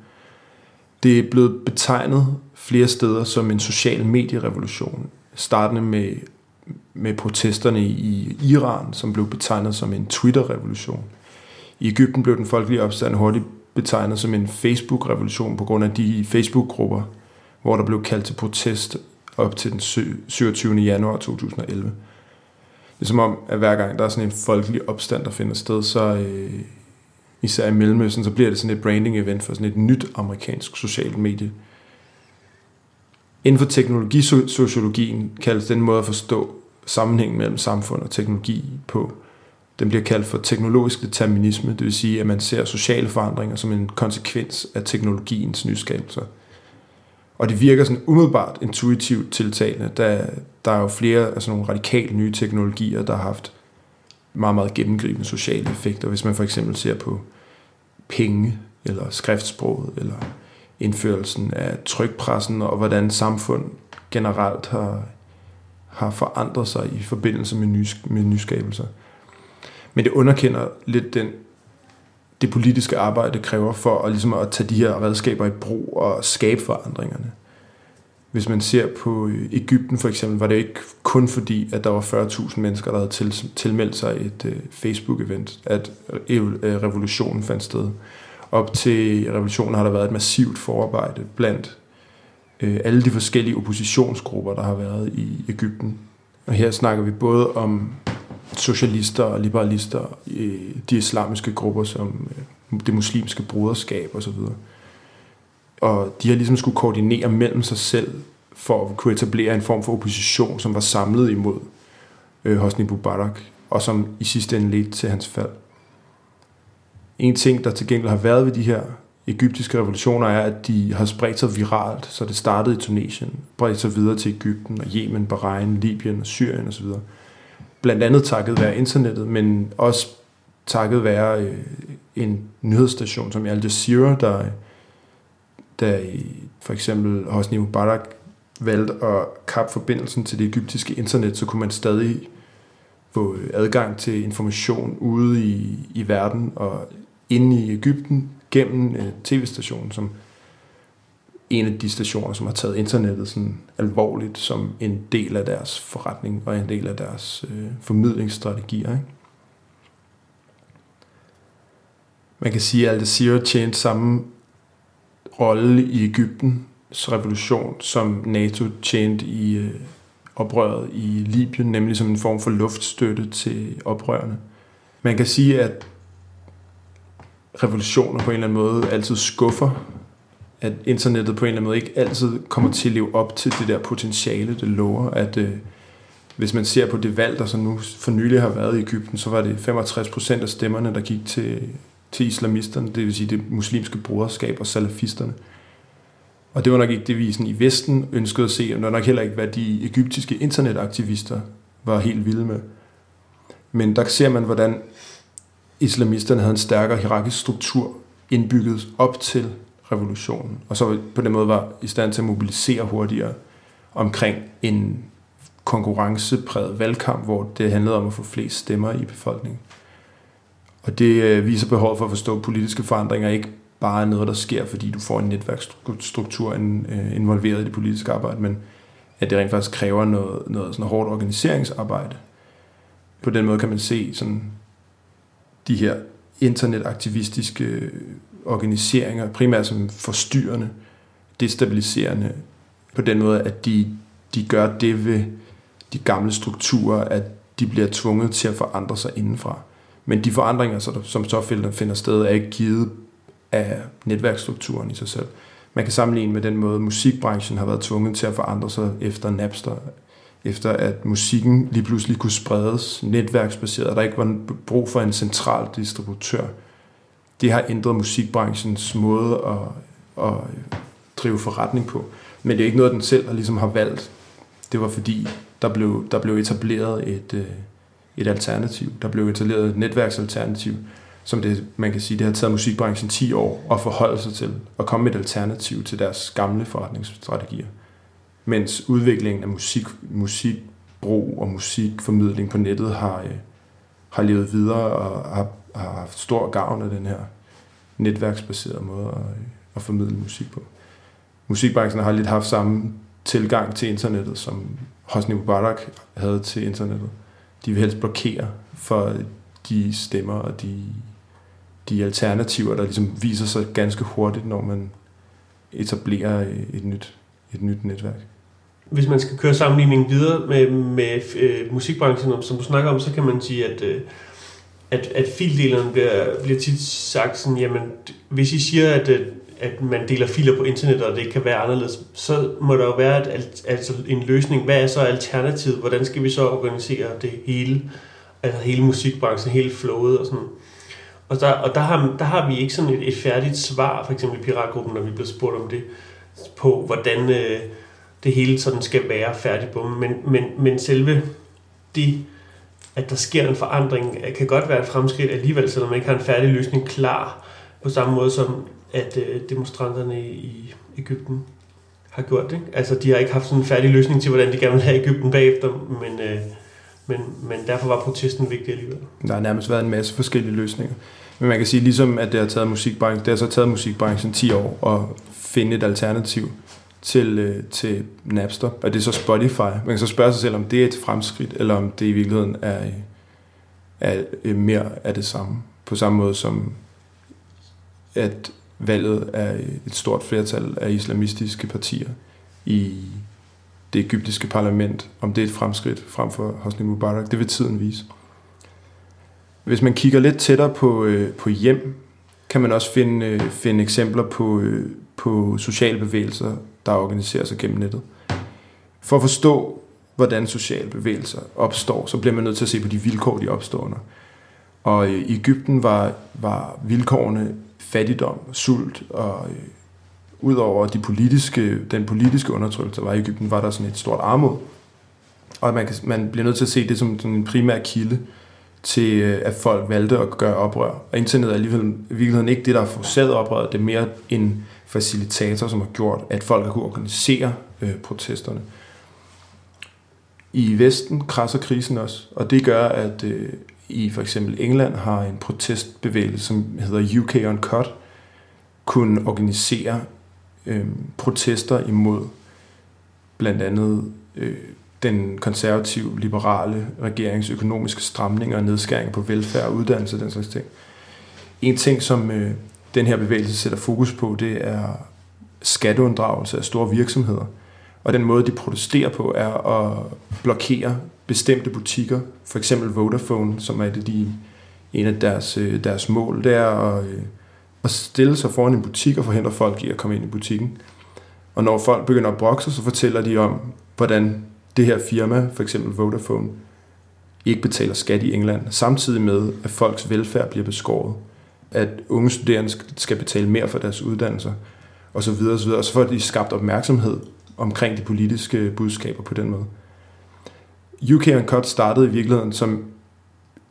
[SPEAKER 2] Det er blevet betegnet flere steder som en social medierevolution. Startende med, med protesterne i Iran, som blev betegnet som en Twitter-revolution. I Ægypten blev den folkelige opstand hurtigt betegnet som en Facebook-revolution på grund af de Facebook-grupper, hvor der blev kaldt til protest op til den 27. januar 2011. Det er som om, at hver gang der er sådan en folkelig opstand, der finder sted, så øh, især i Mellemøsten, så bliver det sådan et branding-event for sådan et nyt amerikansk socialt medie. Inden for teknologisociologien kaldes den måde at forstå sammenhængen mellem samfund og teknologi på. Den bliver kaldt for teknologisk determinisme, det vil sige, at man ser sociale forandringer som en konsekvens af teknologiens nyskabelser. Og det virker sådan umiddelbart intuitivt tiltalende, da der er jo flere sådan nogle radikalt nye teknologier, der har haft meget, meget gennemgribende sociale effekter. Hvis man for eksempel ser på penge, eller skriftsproget, eller indførelsen af trykpressen, og hvordan samfund generelt har, har forandret sig i forbindelse med, nys, med nyskabelser. Men det underkender lidt den, det politiske arbejde, det kræver for at, ligesom at tage de her redskaber i brug og skabe forandringerne. Hvis man ser på øh, Ægypten for eksempel, var det ikke kun fordi, at der var 40.000 mennesker, der havde til, tilmeldt sig et uh, Facebook-event, at øh, revolutionen fandt sted. Op til revolutionen har der været et massivt forarbejde blandt uh, alle de forskellige oppositionsgrupper, der har været i Ægypten. Og her snakker vi både om socialister og liberalister, de islamiske grupper som øh, det muslimske broderskab osv. Og de har ligesom skulle koordinere mellem sig selv for at kunne etablere en form for opposition, som var samlet imod øh, Hosni Mubarak, og som i sidste ende ledte til hans fald. En ting, der til gengæld har været ved de her egyptiske revolutioner, er, at de har spredt sig viralt, så det startede i Tunesien, bredt sig videre til Ægypten og Yemen, Bahrain, Libyen og Syrien osv blandt andet takket være internettet, men også takket være øh, en nyhedsstation som Al Jazeera, der, der for eksempel Hosni Mubarak valgte at kappe forbindelsen til det egyptiske internet, så kunne man stadig få adgang til information ude i, i verden og inde i Ægypten gennem øh, tv-stationen, som en af de stationer, som har taget internettet sådan alvorligt som en del af deres forretning og en del af deres øh, formidlingsstrategier. Ikke? Man kan sige, at Al Jazeera tjente samme rolle i Ægyptens revolution, som NATO tjente i øh, oprøret i Libyen, nemlig som en form for luftstøtte til oprørerne. Man kan sige, at revolutioner på en eller anden måde altid skuffer at internettet på en eller anden måde ikke altid kommer til at leve op til det der potentiale, det lover, at øh, hvis man ser på det valg, der så nu for nylig har været i Ægypten, så var det 65 procent af stemmerne, der gik til, til islamisterne, det vil sige det muslimske broderskab og salafisterne. Og det var nok ikke det, vi sådan i Vesten ønskede at se, og det var nok heller ikke, hvad de egyptiske internetaktivister var helt vilde med. Men der ser man, hvordan islamisterne havde en stærkere hierarkisk struktur indbygget op til revolutionen, og så på den måde var i stand til at mobilisere hurtigere omkring en konkurrencepræget valgkamp, hvor det handlede om at få flest stemmer i befolkningen. Og det øh, viser behovet for at forstå, at politiske forandringer ikke bare er noget, der sker, fordi du får en netværksstruktur øh, involveret i det politiske arbejde, men at det rent faktisk kræver noget, noget sådan hårdt organiseringsarbejde. På den måde kan man se sådan de her internetaktivistiske organiseringer, primært som forstyrrende, destabiliserende, på den måde, at de, de gør det ved de gamle strukturer, at de bliver tvunget til at forandre sig indenfra. Men de forandringer, som så finder sted, er ikke givet af netværksstrukturen i sig selv. Man kan sammenligne med den måde, musikbranchen har været tvunget til at forandre sig efter Napster, efter at musikken lige pludselig kunne spredes netværksbaseret, der ikke var brug for en central distributør. Det har ændret musikbranchens måde at, at drive forretning på. Men det er ikke noget, den selv har, ligesom har valgt. Det var fordi, der blev, der blev etableret et, øh, et alternativ. Der blev etableret et netværksalternativ, som det, man kan sige, det har taget musikbranchen 10 år at forholde sig til, og komme med et alternativ til deres gamle forretningsstrategier. Mens udviklingen af musik, musikbrug og musikformidling på nettet har, øh, har levet videre og har, har haft stor gavn af den her netværksbaserede måde at, at formidle musik på. Musikbranchen har lidt haft samme tilgang til internettet, som Hosni Mubarak havde til internettet. De vil helst blokere for de stemmer og de, de alternativer, der ligesom viser sig ganske hurtigt, når man etablerer et nyt, et nyt netværk.
[SPEAKER 3] Hvis man skal køre sammenligningen videre med, med øh, musikbranchen, som du snakker om, så kan man sige, at, øh, at, at fildelerne bliver, bliver tit sagt sådan, jamen, hvis I siger, at, at man deler filer på internettet, og det kan være anderledes, så må der jo være et, altså en løsning. Hvad er så alternativet? Hvordan skal vi så organisere det hele? Altså hele musikbranchen, hele flowet og sådan og der, og der, har, der har vi ikke sådan et, et færdigt svar, for eksempel i Piratgruppen, når vi bliver spurgt om det, på hvordan øh, det hele sådan skal være færdigt på. Men, men, men selve det, at der sker en forandring, kan godt være et fremskridt alligevel, selvom man ikke har en færdig løsning klar, på samme måde som at øh, demonstranterne i Ægypten har gjort det. Altså, de har ikke haft sådan en færdig løsning til, hvordan de gerne vil have Ægypten bagefter, men, øh, men, men derfor var protesten vigtig alligevel.
[SPEAKER 2] Der har nærmest været en masse forskellige løsninger. Men man kan sige, ligesom at det har taget musikbranchen, det har så taget musikbranchen 10 år at finde et alternativ til, øh, til Napster, og det er så Spotify. Man kan så spørge sig selv, om det er et fremskridt, eller om det i virkeligheden er, er, er mere af det samme. På samme måde som, at valget af et stort flertal af islamistiske partier i det egyptiske parlament, om det er et fremskridt frem for Hosni Mubarak, det vil tiden vise. Hvis man kigger lidt tættere på, øh, på hjem, kan man også finde, øh, finde eksempler på, øh, på sociale bevægelser, der organiserer sig gennem nettet. For at forstå, hvordan sociale bevægelser opstår, så bliver man nødt til at se på de vilkår, de opstår under. Og øh, i Ægypten var, var vilkårene fattigdom, sult og øh, udover de politiske, den politiske undertrykkelse, der var i Ægypten, var der sådan et stort armod. Og man, kan, man bliver nødt til at se det som sådan en primær kilde til, øh, at folk valgte at gøre oprør. Og internet er alligevel i virkeligheden ikke det, der har forårsaget oprøret. Det er mere en facilitator, som har gjort, at folk har kunnet organisere øh, protesterne. I Vesten krasser krisen også, og det gør, at øh, i for eksempel England har en protestbevægelse, som hedder UK Uncut, kunne organisere øh, protester imod blandt andet øh, den konservative, liberale regerings økonomiske stramninger og nedskæring på velfærd og uddannelse og den slags ting. En ting, som øh, den her bevægelse sætter fokus på, det er skatteunddragelse af store virksomheder. Og den måde, de protesterer på, er at blokere bestemte butikker. For eksempel Vodafone, som er det, de, en af deres, øh, deres mål, det er at, øh, at stille sig foran en butik og forhindre folk i at komme ind i butikken. Og når folk begynder at brokse, så fortæller de om, hvordan det her firma, for eksempel Vodafone, ikke betaler skat i England, samtidig med, at folks velfærd bliver beskåret, at unge studerende skal betale mere for deres uddannelser, og så videre, og så videre. Og så får de skabt opmærksomhed omkring de politiske budskaber på den måde. UK Uncut startede i virkeligheden som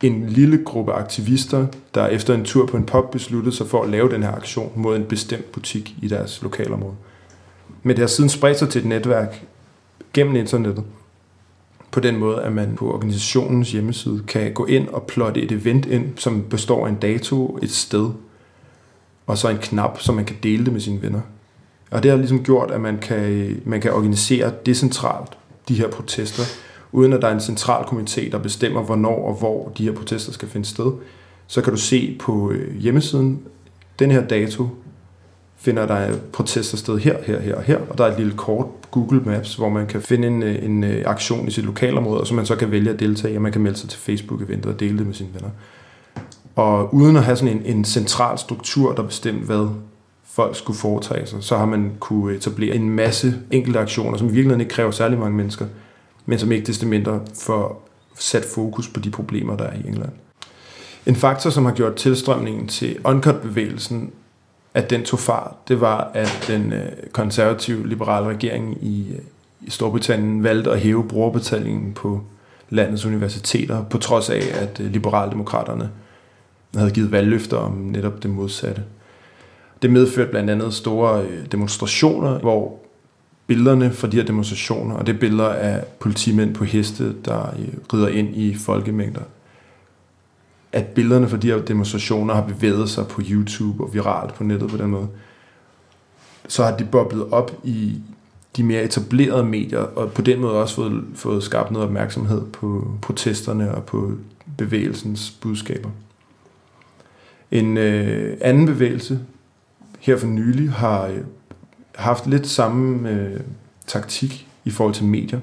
[SPEAKER 2] en lille gruppe aktivister, der efter en tur på en pub besluttede sig for at lave den her aktion mod en bestemt butik i deres lokalområde. Men det har siden spredt sig til et netværk gennem internettet, på den måde, at man på organisationens hjemmeside kan gå ind og plotte et event ind, som består af en dato, et sted, og så en knap, så man kan dele det med sine venner. Og det har ligesom gjort, at man kan, man kan organisere decentralt de her protester, uden at der er en central komité, der bestemmer, hvornår og hvor de her protester skal finde sted. Så kan du se på øh, hjemmesiden, den her dato finder der protester sted her, her, her og her, og der er et lille kort Google Maps, hvor man kan finde en, øh, en øh, aktion i sit lokalområde, og så man så kan vælge at deltage, og man kan melde sig til Facebook-eventet og dele det med sine venner. Og uden at have sådan en, en central struktur, der bestemte, hvad folk skulle foretage sig, så har man kunne etablere en masse enkelte aktioner, som i virkeligheden ikke kræver særlig mange mennesker, men som ikke desto mindre får sat fokus på de problemer, der er i England. En faktor, som har gjort tilstrømningen til Uncut-bevægelsen, at den tog fart, det var, at den øh, konservative liberale regering i, øh, i Storbritannien valgte at hæve brugerbetalingen på landets universiteter, på trods af, at øh, liberaldemokraterne havde givet valgløfter om netop det modsatte. Det medførte blandt andet store øh, demonstrationer, hvor billederne fra de her demonstrationer, og det er billeder af politimænd på heste, der øh, rider ind i folkemængder, at billederne fra de her demonstrationer har bevæget sig på YouTube og viralt på nettet på den måde, så har de boblet op i de mere etablerede medier, og på den måde også fået, fået skabt noget opmærksomhed på protesterne og på bevægelsens budskaber. En øh, anden bevægelse her for nylig har øh, haft lidt samme øh, taktik i forhold til medier.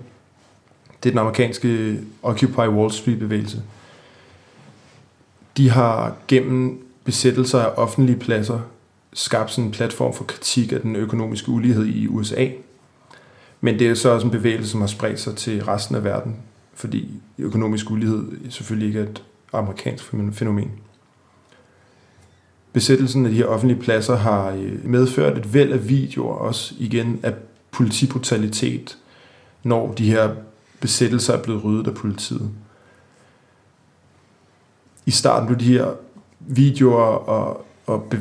[SPEAKER 2] Det er den amerikanske Occupy Wall Street bevægelse. De har gennem besættelser af offentlige pladser skabt sådan en platform for kritik af den økonomiske ulighed i USA. Men det er så også en bevægelse, som har spredt sig til resten af verden, fordi økonomisk ulighed selvfølgelig ikke er et amerikansk fænomen. Besættelsen af de her offentlige pladser har øh, medført et væld af videoer, også igen af politibrutalitet, når de her besættelser er blevet ryddet af politiet. I starten blev de her videoer og, og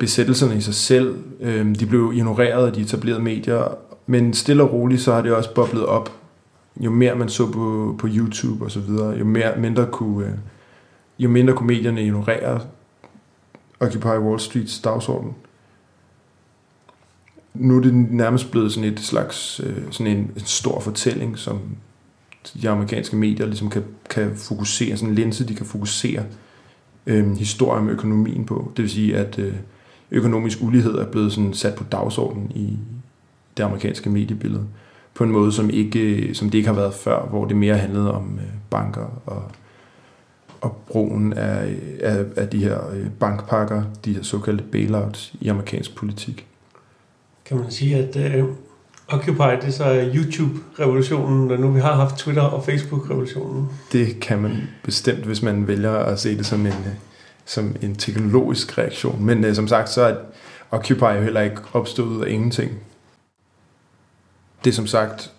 [SPEAKER 2] besættelserne i sig selv, øh, de blev ignoreret af de etablerede medier, men stille og roligt så har det også boblet op. Jo mere man så på, på YouTube og så videre, jo mere, mindre kunne, øh, jo mindre kunne medierne ignorere Occupy Wall Streets dagsorden. Nu er det nærmest blevet sådan et slags øh, sådan en, en stor fortælling, som de amerikanske medier ligesom kan, kan fokusere, sådan en linse, de kan fokusere øh, historien med økonomien på. Det vil sige, at øh, økonomisk ulighed er blevet sådan sat på dagsordenen i det amerikanske mediebillede på en måde, som, ikke, øh, som det ikke har været før, hvor det mere handlede om øh, banker og og brugen af, af, af de her øh, bankpakker, de her såkaldte bailouts i amerikansk politik.
[SPEAKER 3] Kan man sige, at øh, Occupy det er så YouTube-revolutionen, når nu vi har haft Twitter- og Facebook-revolutionen?
[SPEAKER 2] Det kan man bestemt, hvis man vælger at se det som en, som en teknologisk reaktion. Men uh, som sagt, så er Occupy jo heller ikke opstået af ingenting. Det er som sagt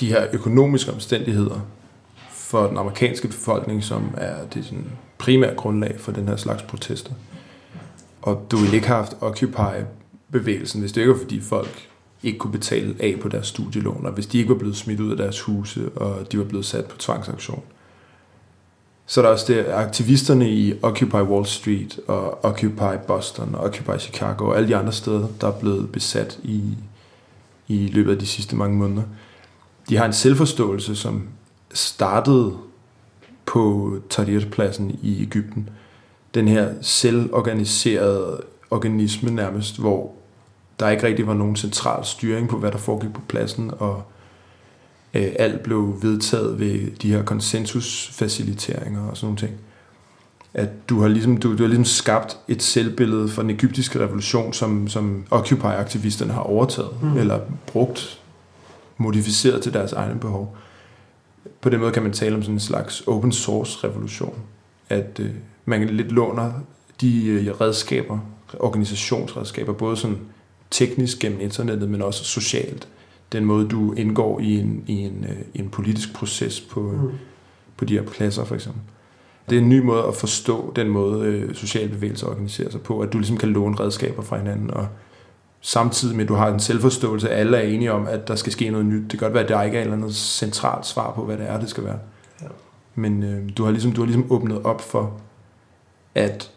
[SPEAKER 2] de her økonomiske omstændigheder, for den amerikanske befolkning, som er det sådan primære grundlag for den her slags protester. Og du ville ikke have haft Occupy-bevægelsen, hvis det ikke var fordi folk ikke kunne betale af på deres studielån, og hvis de ikke var blevet smidt ud af deres huse, og de var blevet sat på tvangsaktion. Så der er også det, aktivisterne i Occupy Wall Street, og Occupy Boston, og Occupy Chicago, og alle de andre steder, der er blevet besat i, i løbet af de sidste mange måneder. De har en selvforståelse, som startede på Tahrir-pladsen i Ægypten. Den her selvorganiserede organisme nærmest, hvor der ikke rigtig var nogen central styring på, hvad der foregik på pladsen, og øh, alt blev vedtaget ved de her konsensusfaciliteringer og sådan nogle ting. At du har ligesom, du, du har ligesom skabt et selvbillede for den egyptiske revolution, som, som Occupy-aktivisterne har overtaget, mm. eller brugt, modificeret til deres egne behov på den måde kan man tale om sådan en slags open source revolution. At øh, man lidt låner de øh, redskaber, organisationsredskaber, både sådan teknisk gennem internettet, men også socialt. Den måde, du indgår i en, i en, øh, i en politisk proces på, mm. på de her pladser, for eksempel. Det er en ny måde at forstå den måde, øh, sociale bevægelser organiserer sig på, at du ligesom kan låne redskaber fra hinanden og samtidig med, at du har en selvforståelse, at alle er enige om, at der skal ske noget nyt. Det kan godt være, at der ikke er et eller andet centralt svar på, hvad det er, det skal være.
[SPEAKER 3] Ja.
[SPEAKER 2] Men øh, du, har ligesom, du har ligesom åbnet op for, at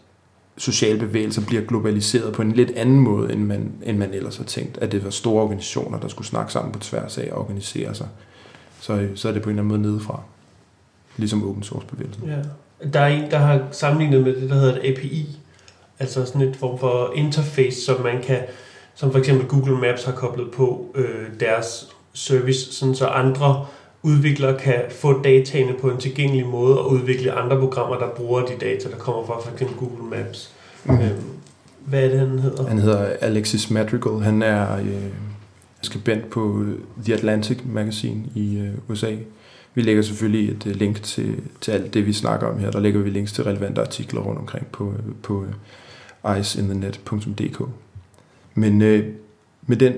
[SPEAKER 2] sociale bevægelser bliver globaliseret på en lidt anden måde, end man, end man ellers har tænkt. At det var store organisationer, der skulle snakke sammen på tværs af og organisere sig. Så, så er det på en eller anden måde nedefra. Ligesom open source bevægelsen.
[SPEAKER 3] Ja. Der er en, der har sammenlignet med det, der hedder et API. Altså sådan et form for interface, som man kan, som for eksempel Google Maps har koblet på øh, deres service, sådan så andre udviklere kan få dataene på en tilgængelig måde og udvikle andre programmer, der bruger de data, der kommer fra for eksempel Google Maps. Mm. Øhm, hvad er det, han hedder?
[SPEAKER 2] Han hedder Alexis Madrigal. Han er øh, skribent på The Atlantic Magazine i øh, USA. Vi lægger selvfølgelig et øh, link til, til alt det, vi snakker om her. Der lægger vi links til relevante artikler rundt omkring på, øh, på øh, iceinthenet.dk. Men øh, med den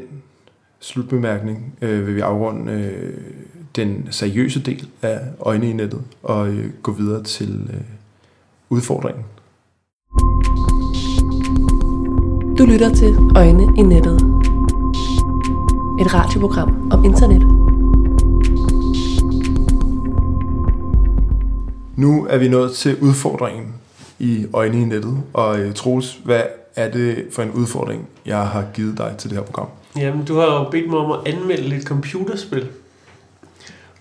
[SPEAKER 2] slutbemærkning øh, vil vi afrunde øh, den seriøse del af øjne i nettet og øh, gå videre til øh, udfordringen.
[SPEAKER 1] Du lytter til Øjne i nettet. Et radioprogram om internet.
[SPEAKER 2] Nu er vi nået til udfordringen i Øjne i nettet. Og øh, Troels, hvad er det for en udfordring, jeg har givet dig til det her program?
[SPEAKER 3] Jamen, du har jo bedt mig om at anmelde lidt computerspil.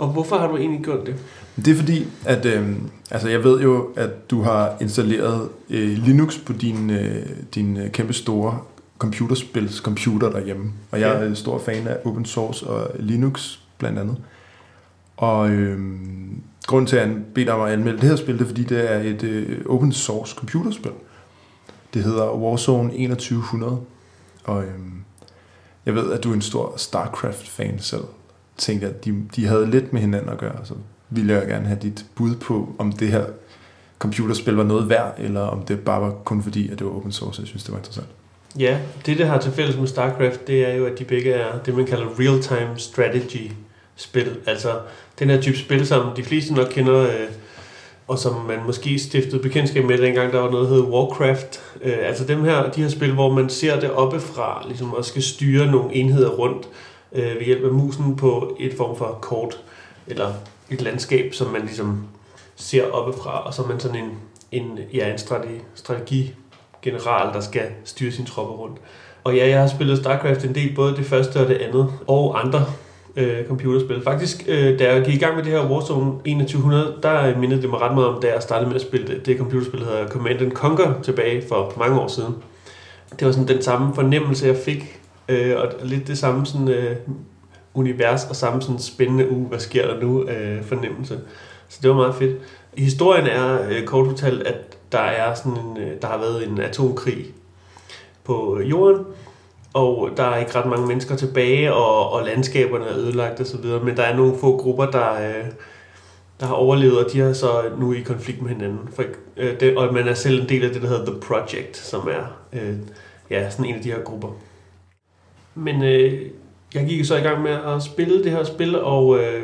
[SPEAKER 3] Og hvorfor har du egentlig gjort det?
[SPEAKER 2] Det er fordi, at øh, altså jeg ved jo, at du har installeret øh, Linux på din, øh, din øh, kæmpe store computerspils computer derhjemme. Og jeg
[SPEAKER 3] Ja.
[SPEAKER 2] er en stor fan af open source og Linux blandt andet. Og øh, grunden til, at jeg beder dig om at anmelde det her spil, det er fordi, det er et øh, open source computerspil. Det hedder Warzone 2100. Og øh, jeg ved, at du er en stor StarCraft-fan selv. Tænkte, at de, de havde lidt med hinanden at gøre, så ville jeg gerne have dit bud på, om det her computerspil var noget værd, eller om det bare var kun fordi, at det var open source. Jeg synes, det var interessant.
[SPEAKER 3] Ja, det det har til fælles med StarCraft, det er jo, at de begge er det, man kalder real-time strategy spil. Altså den her type spil, som de fleste nok kender, øh, og som man måske stiftede bekendtskab med dengang, der var noget, der hed Warcraft. Øh, altså dem her, de her spil, hvor man ser det oppefra, ligesom og skal styre nogle enheder rundt øh, ved hjælp af musen på et form for kort, eller et landskab, som man ligesom ser oppefra, og så er man sådan en, en, ja, en strategi, strategi general, der skal styre sine tropper rundt. Og ja, jeg har spillet StarCraft en del, både det første og det andet, og andre øh, computerspil. Faktisk, øh, da jeg gik i gang med det her Warzone 2100, der mindede det mig ret meget om, da jeg startede med at spille det, det computerspil, der hedder Command and Conquer, tilbage for mange år siden. Det var sådan den samme fornemmelse, jeg fik, øh, og lidt det samme sådan, øh, univers, og samme sådan spændende, uge, hvad sker der nu, øh, fornemmelse. Så det var meget fedt. Historien er øh, kort fortalt, at der er sådan en, øh, der har været en atomkrig på øh, jorden, og der er ikke ret mange mennesker tilbage, og, og landskaberne er ødelagt osv., men der er nogle få grupper, der, øh, der har overlevet, og de er så nu i konflikt med hinanden. For, øh, det, og man er selv en del af det, der hedder The Project, som er øh, ja, sådan en af de her grupper. Men øh, jeg gik så i gang med at spille det her spil, og øh,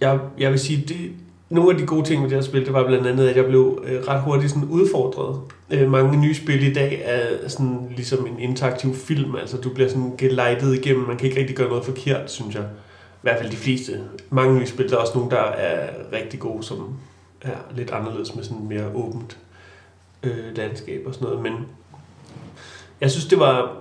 [SPEAKER 3] jeg, jeg vil sige, det, nogle af de gode ting ved det her spil, det var blandt andet, at jeg blev øh, ret hurtigt sådan udfordret. Øh, mange nye spil i dag er sådan ligesom en interaktiv film, altså du bliver sådan gelejtet igennem, man kan ikke rigtig gøre noget forkert, synes jeg. I hvert fald de fleste. Mange nye spil, der er også nogle, der er rigtig gode, som er lidt anderledes med sådan mere åbent øh, landskab og sådan noget, men jeg synes, det var,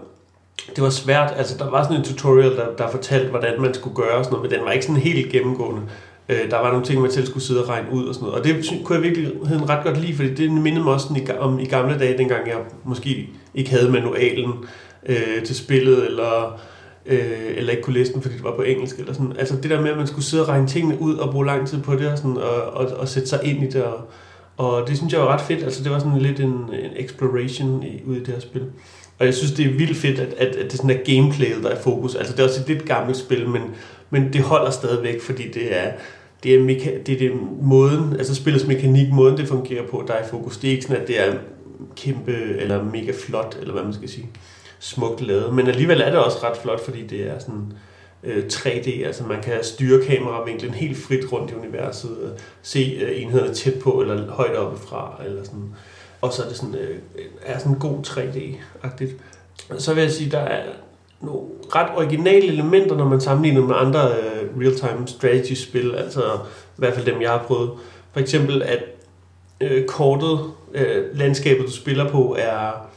[SPEAKER 3] det var svært. Altså, der var sådan en tutorial, der, der fortalte, hvordan man skulle gøre og sådan noget, men den var ikke sådan helt gennemgående. Øh, der var nogle ting, man selv skulle sidde og regne ud og sådan noget. Og det kunne jeg virkelig ret godt lide, fordi det mindede mig også sådan i, om i gamle dage, dengang jeg måske ikke havde manualen øh, til spillet, eller, øh, eller ikke kunne læse den, fordi det var på engelsk. Eller sådan. Altså det der med, at man skulle sidde og regne tingene ud og bruge lang tid på det, og, sådan, og, og, og sætte sig ind i det. Og, og det synes jeg var ret fedt. Altså det var sådan lidt en, en exploration i, ude i det her spil. Og jeg synes, det er vildt fedt, at, at, at det sådan er gameplayet, der er i fokus. Altså det er også et lidt gammelt spil, men, men det holder stadigvæk, fordi det er, det er, meka- det er det måden, altså spillets mekanik, måden det fungerer på, der er i fokus. Det er ikke sådan, at det er kæmpe eller mega flot, eller hvad man skal sige, smukt lavet. Men alligevel er det også ret flot, fordi det er sådan øh, 3D, altså man kan styre kameravinklen helt frit rundt i universet, og se øh, enhederne tæt på, eller højt oppe fra, eller sådan. Og så er det sådan, øh, er sådan god 3D-agtigt. så vil jeg sige, der er nogle ret originale elementer, når man sammenligner med andre øh, real-time strategy-spil, altså i hvert fald dem, jeg har prøvet. For eksempel, at øh, kortet, øh, landskabet, du spiller på, er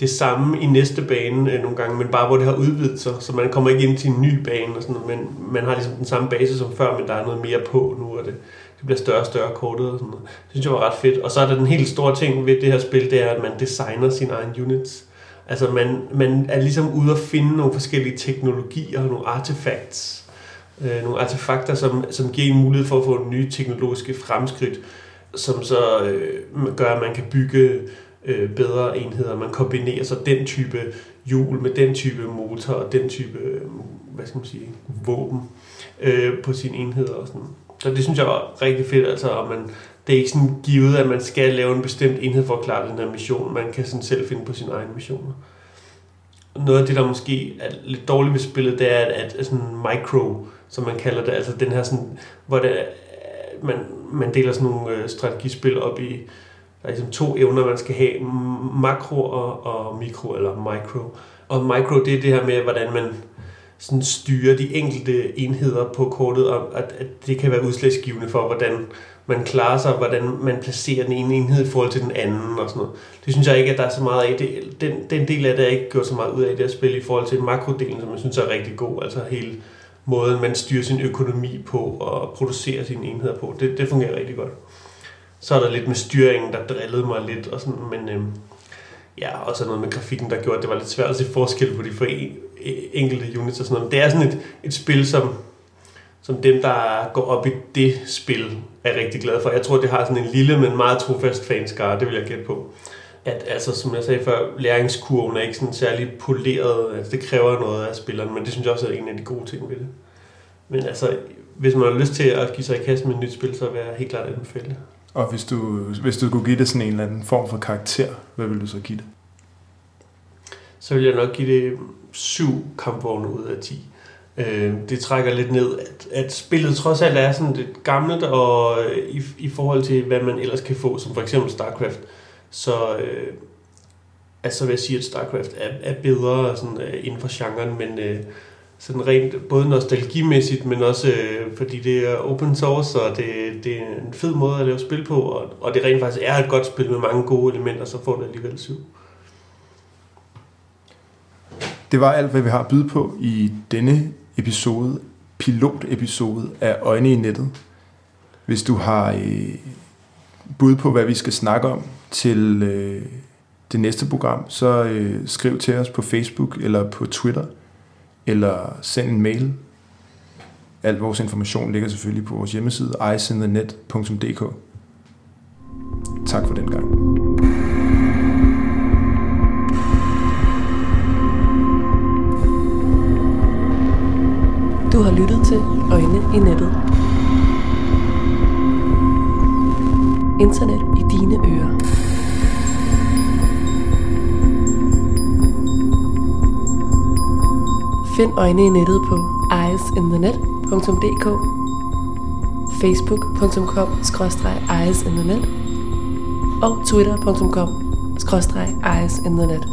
[SPEAKER 3] det samme i næste bane øh, nogle gange, men bare hvor det har udvidet sig, så man kommer ikke ind til en ny bane og sådan men man har ligesom den samme base som før, men der er noget mere på nu, og det, det bliver større og større kortet og sådan noget. Det synes jeg var ret fedt. Og så er der den helt store ting ved det her spil, det er, at man designer sine egne units. Altså man, man er ligesom ude at finde nogle forskellige teknologier og nogle artefacts, øh, nogle artefakter, som, som giver en mulighed for at få nye teknologiske fremskridt, som så øh, gør, at man kan bygge øh, bedre enheder. Man kombinerer så den type hjul med den type motor og den type, øh, hvad skal man sige, våben øh, på sine enheder og sådan. Så det synes jeg var rigtig fedt, altså, og man, det er ikke sådan givet, at man skal lave en bestemt enhed for at klare den her mission. Man kan sådan selv finde på sine egne missioner. Noget af det, der måske er lidt dårligt ved spillet, det er, at, at sådan micro, som man kalder det, altså den her sådan, hvor det, man, man deler sådan nogle øh, strategispil op i, der er ligesom to evner, man skal have, makro og, og mikro, eller micro. Og micro, det er det her med, hvordan man sådan styre de enkelte enheder på kortet, og at, at det kan være udslagsgivende for, hvordan man klarer sig, hvordan man placerer den ene enhed i forhold til den anden og sådan noget. Det synes jeg ikke, at der er så meget af. Det, den, den del af det er ikke gjort så meget ud af det her spil i forhold til makrodelen, som jeg synes er rigtig god. Altså hele måden, man styrer sin økonomi på og producerer sine enheder på. Det, det fungerer rigtig godt. Så er der lidt med styringen, der drillede mig lidt, og sådan, men øhm, ja, og så noget med grafikken, der gjorde, at det var lidt svært at se forskel på de for enkelte units og sådan noget. Men det er sådan et, et spil, som, som dem, der går op i det spil, er rigtig glade for. Jeg tror, det har sådan en lille, men meget trofast fanskare, det vil jeg gætte på. At, altså, som jeg sagde før, læringskurven er ikke sådan særlig poleret. Altså, det kræver noget af spilleren, men det synes jeg også er en af de gode ting ved det. Men altså, hvis man har lyst til at give sig i kast med et nyt spil, så vil jeg helt klart anbefale det.
[SPEAKER 2] Og hvis du, hvis du kunne give det sådan en eller anden form for karakter, hvad vil du så give det?
[SPEAKER 3] Så vil jeg nok give det syv kampvogne ud af 10. Øh, det trækker lidt ned, at, at spillet trods alt er sådan lidt gammelt, og øh, i, i forhold til, hvad man ellers kan få, som for eksempel StarCraft, så, øh, altså vil jeg sige, at StarCraft er, er bedre sådan, øh, inden for genren, men øh, sådan rent både nostalgimæssigt, men også øh, fordi det er open source, og det, det er en fed måde at lave spil på, og, og det rent faktisk er et godt spil med mange gode elementer, så får det alligevel syv.
[SPEAKER 2] Det var alt, hvad vi har at byde på i denne episode, pilotepisode af Øjne i nettet. Hvis du har øh, bud på, hvad vi skal snakke om til øh, det næste program, så øh, skriv til os på Facebook eller på Twitter – eller send en mail. Al vores information ligger selvfølgelig på vores hjemmeside iceinthernet.dk. Tak for den gang.
[SPEAKER 1] Du har lyttet til Øjne i nettet. Internet i dine ører. Find øjne i nettet på eyesinthenet.dk facebook.com-eyesinthenet og twitter.com-eyesinthenet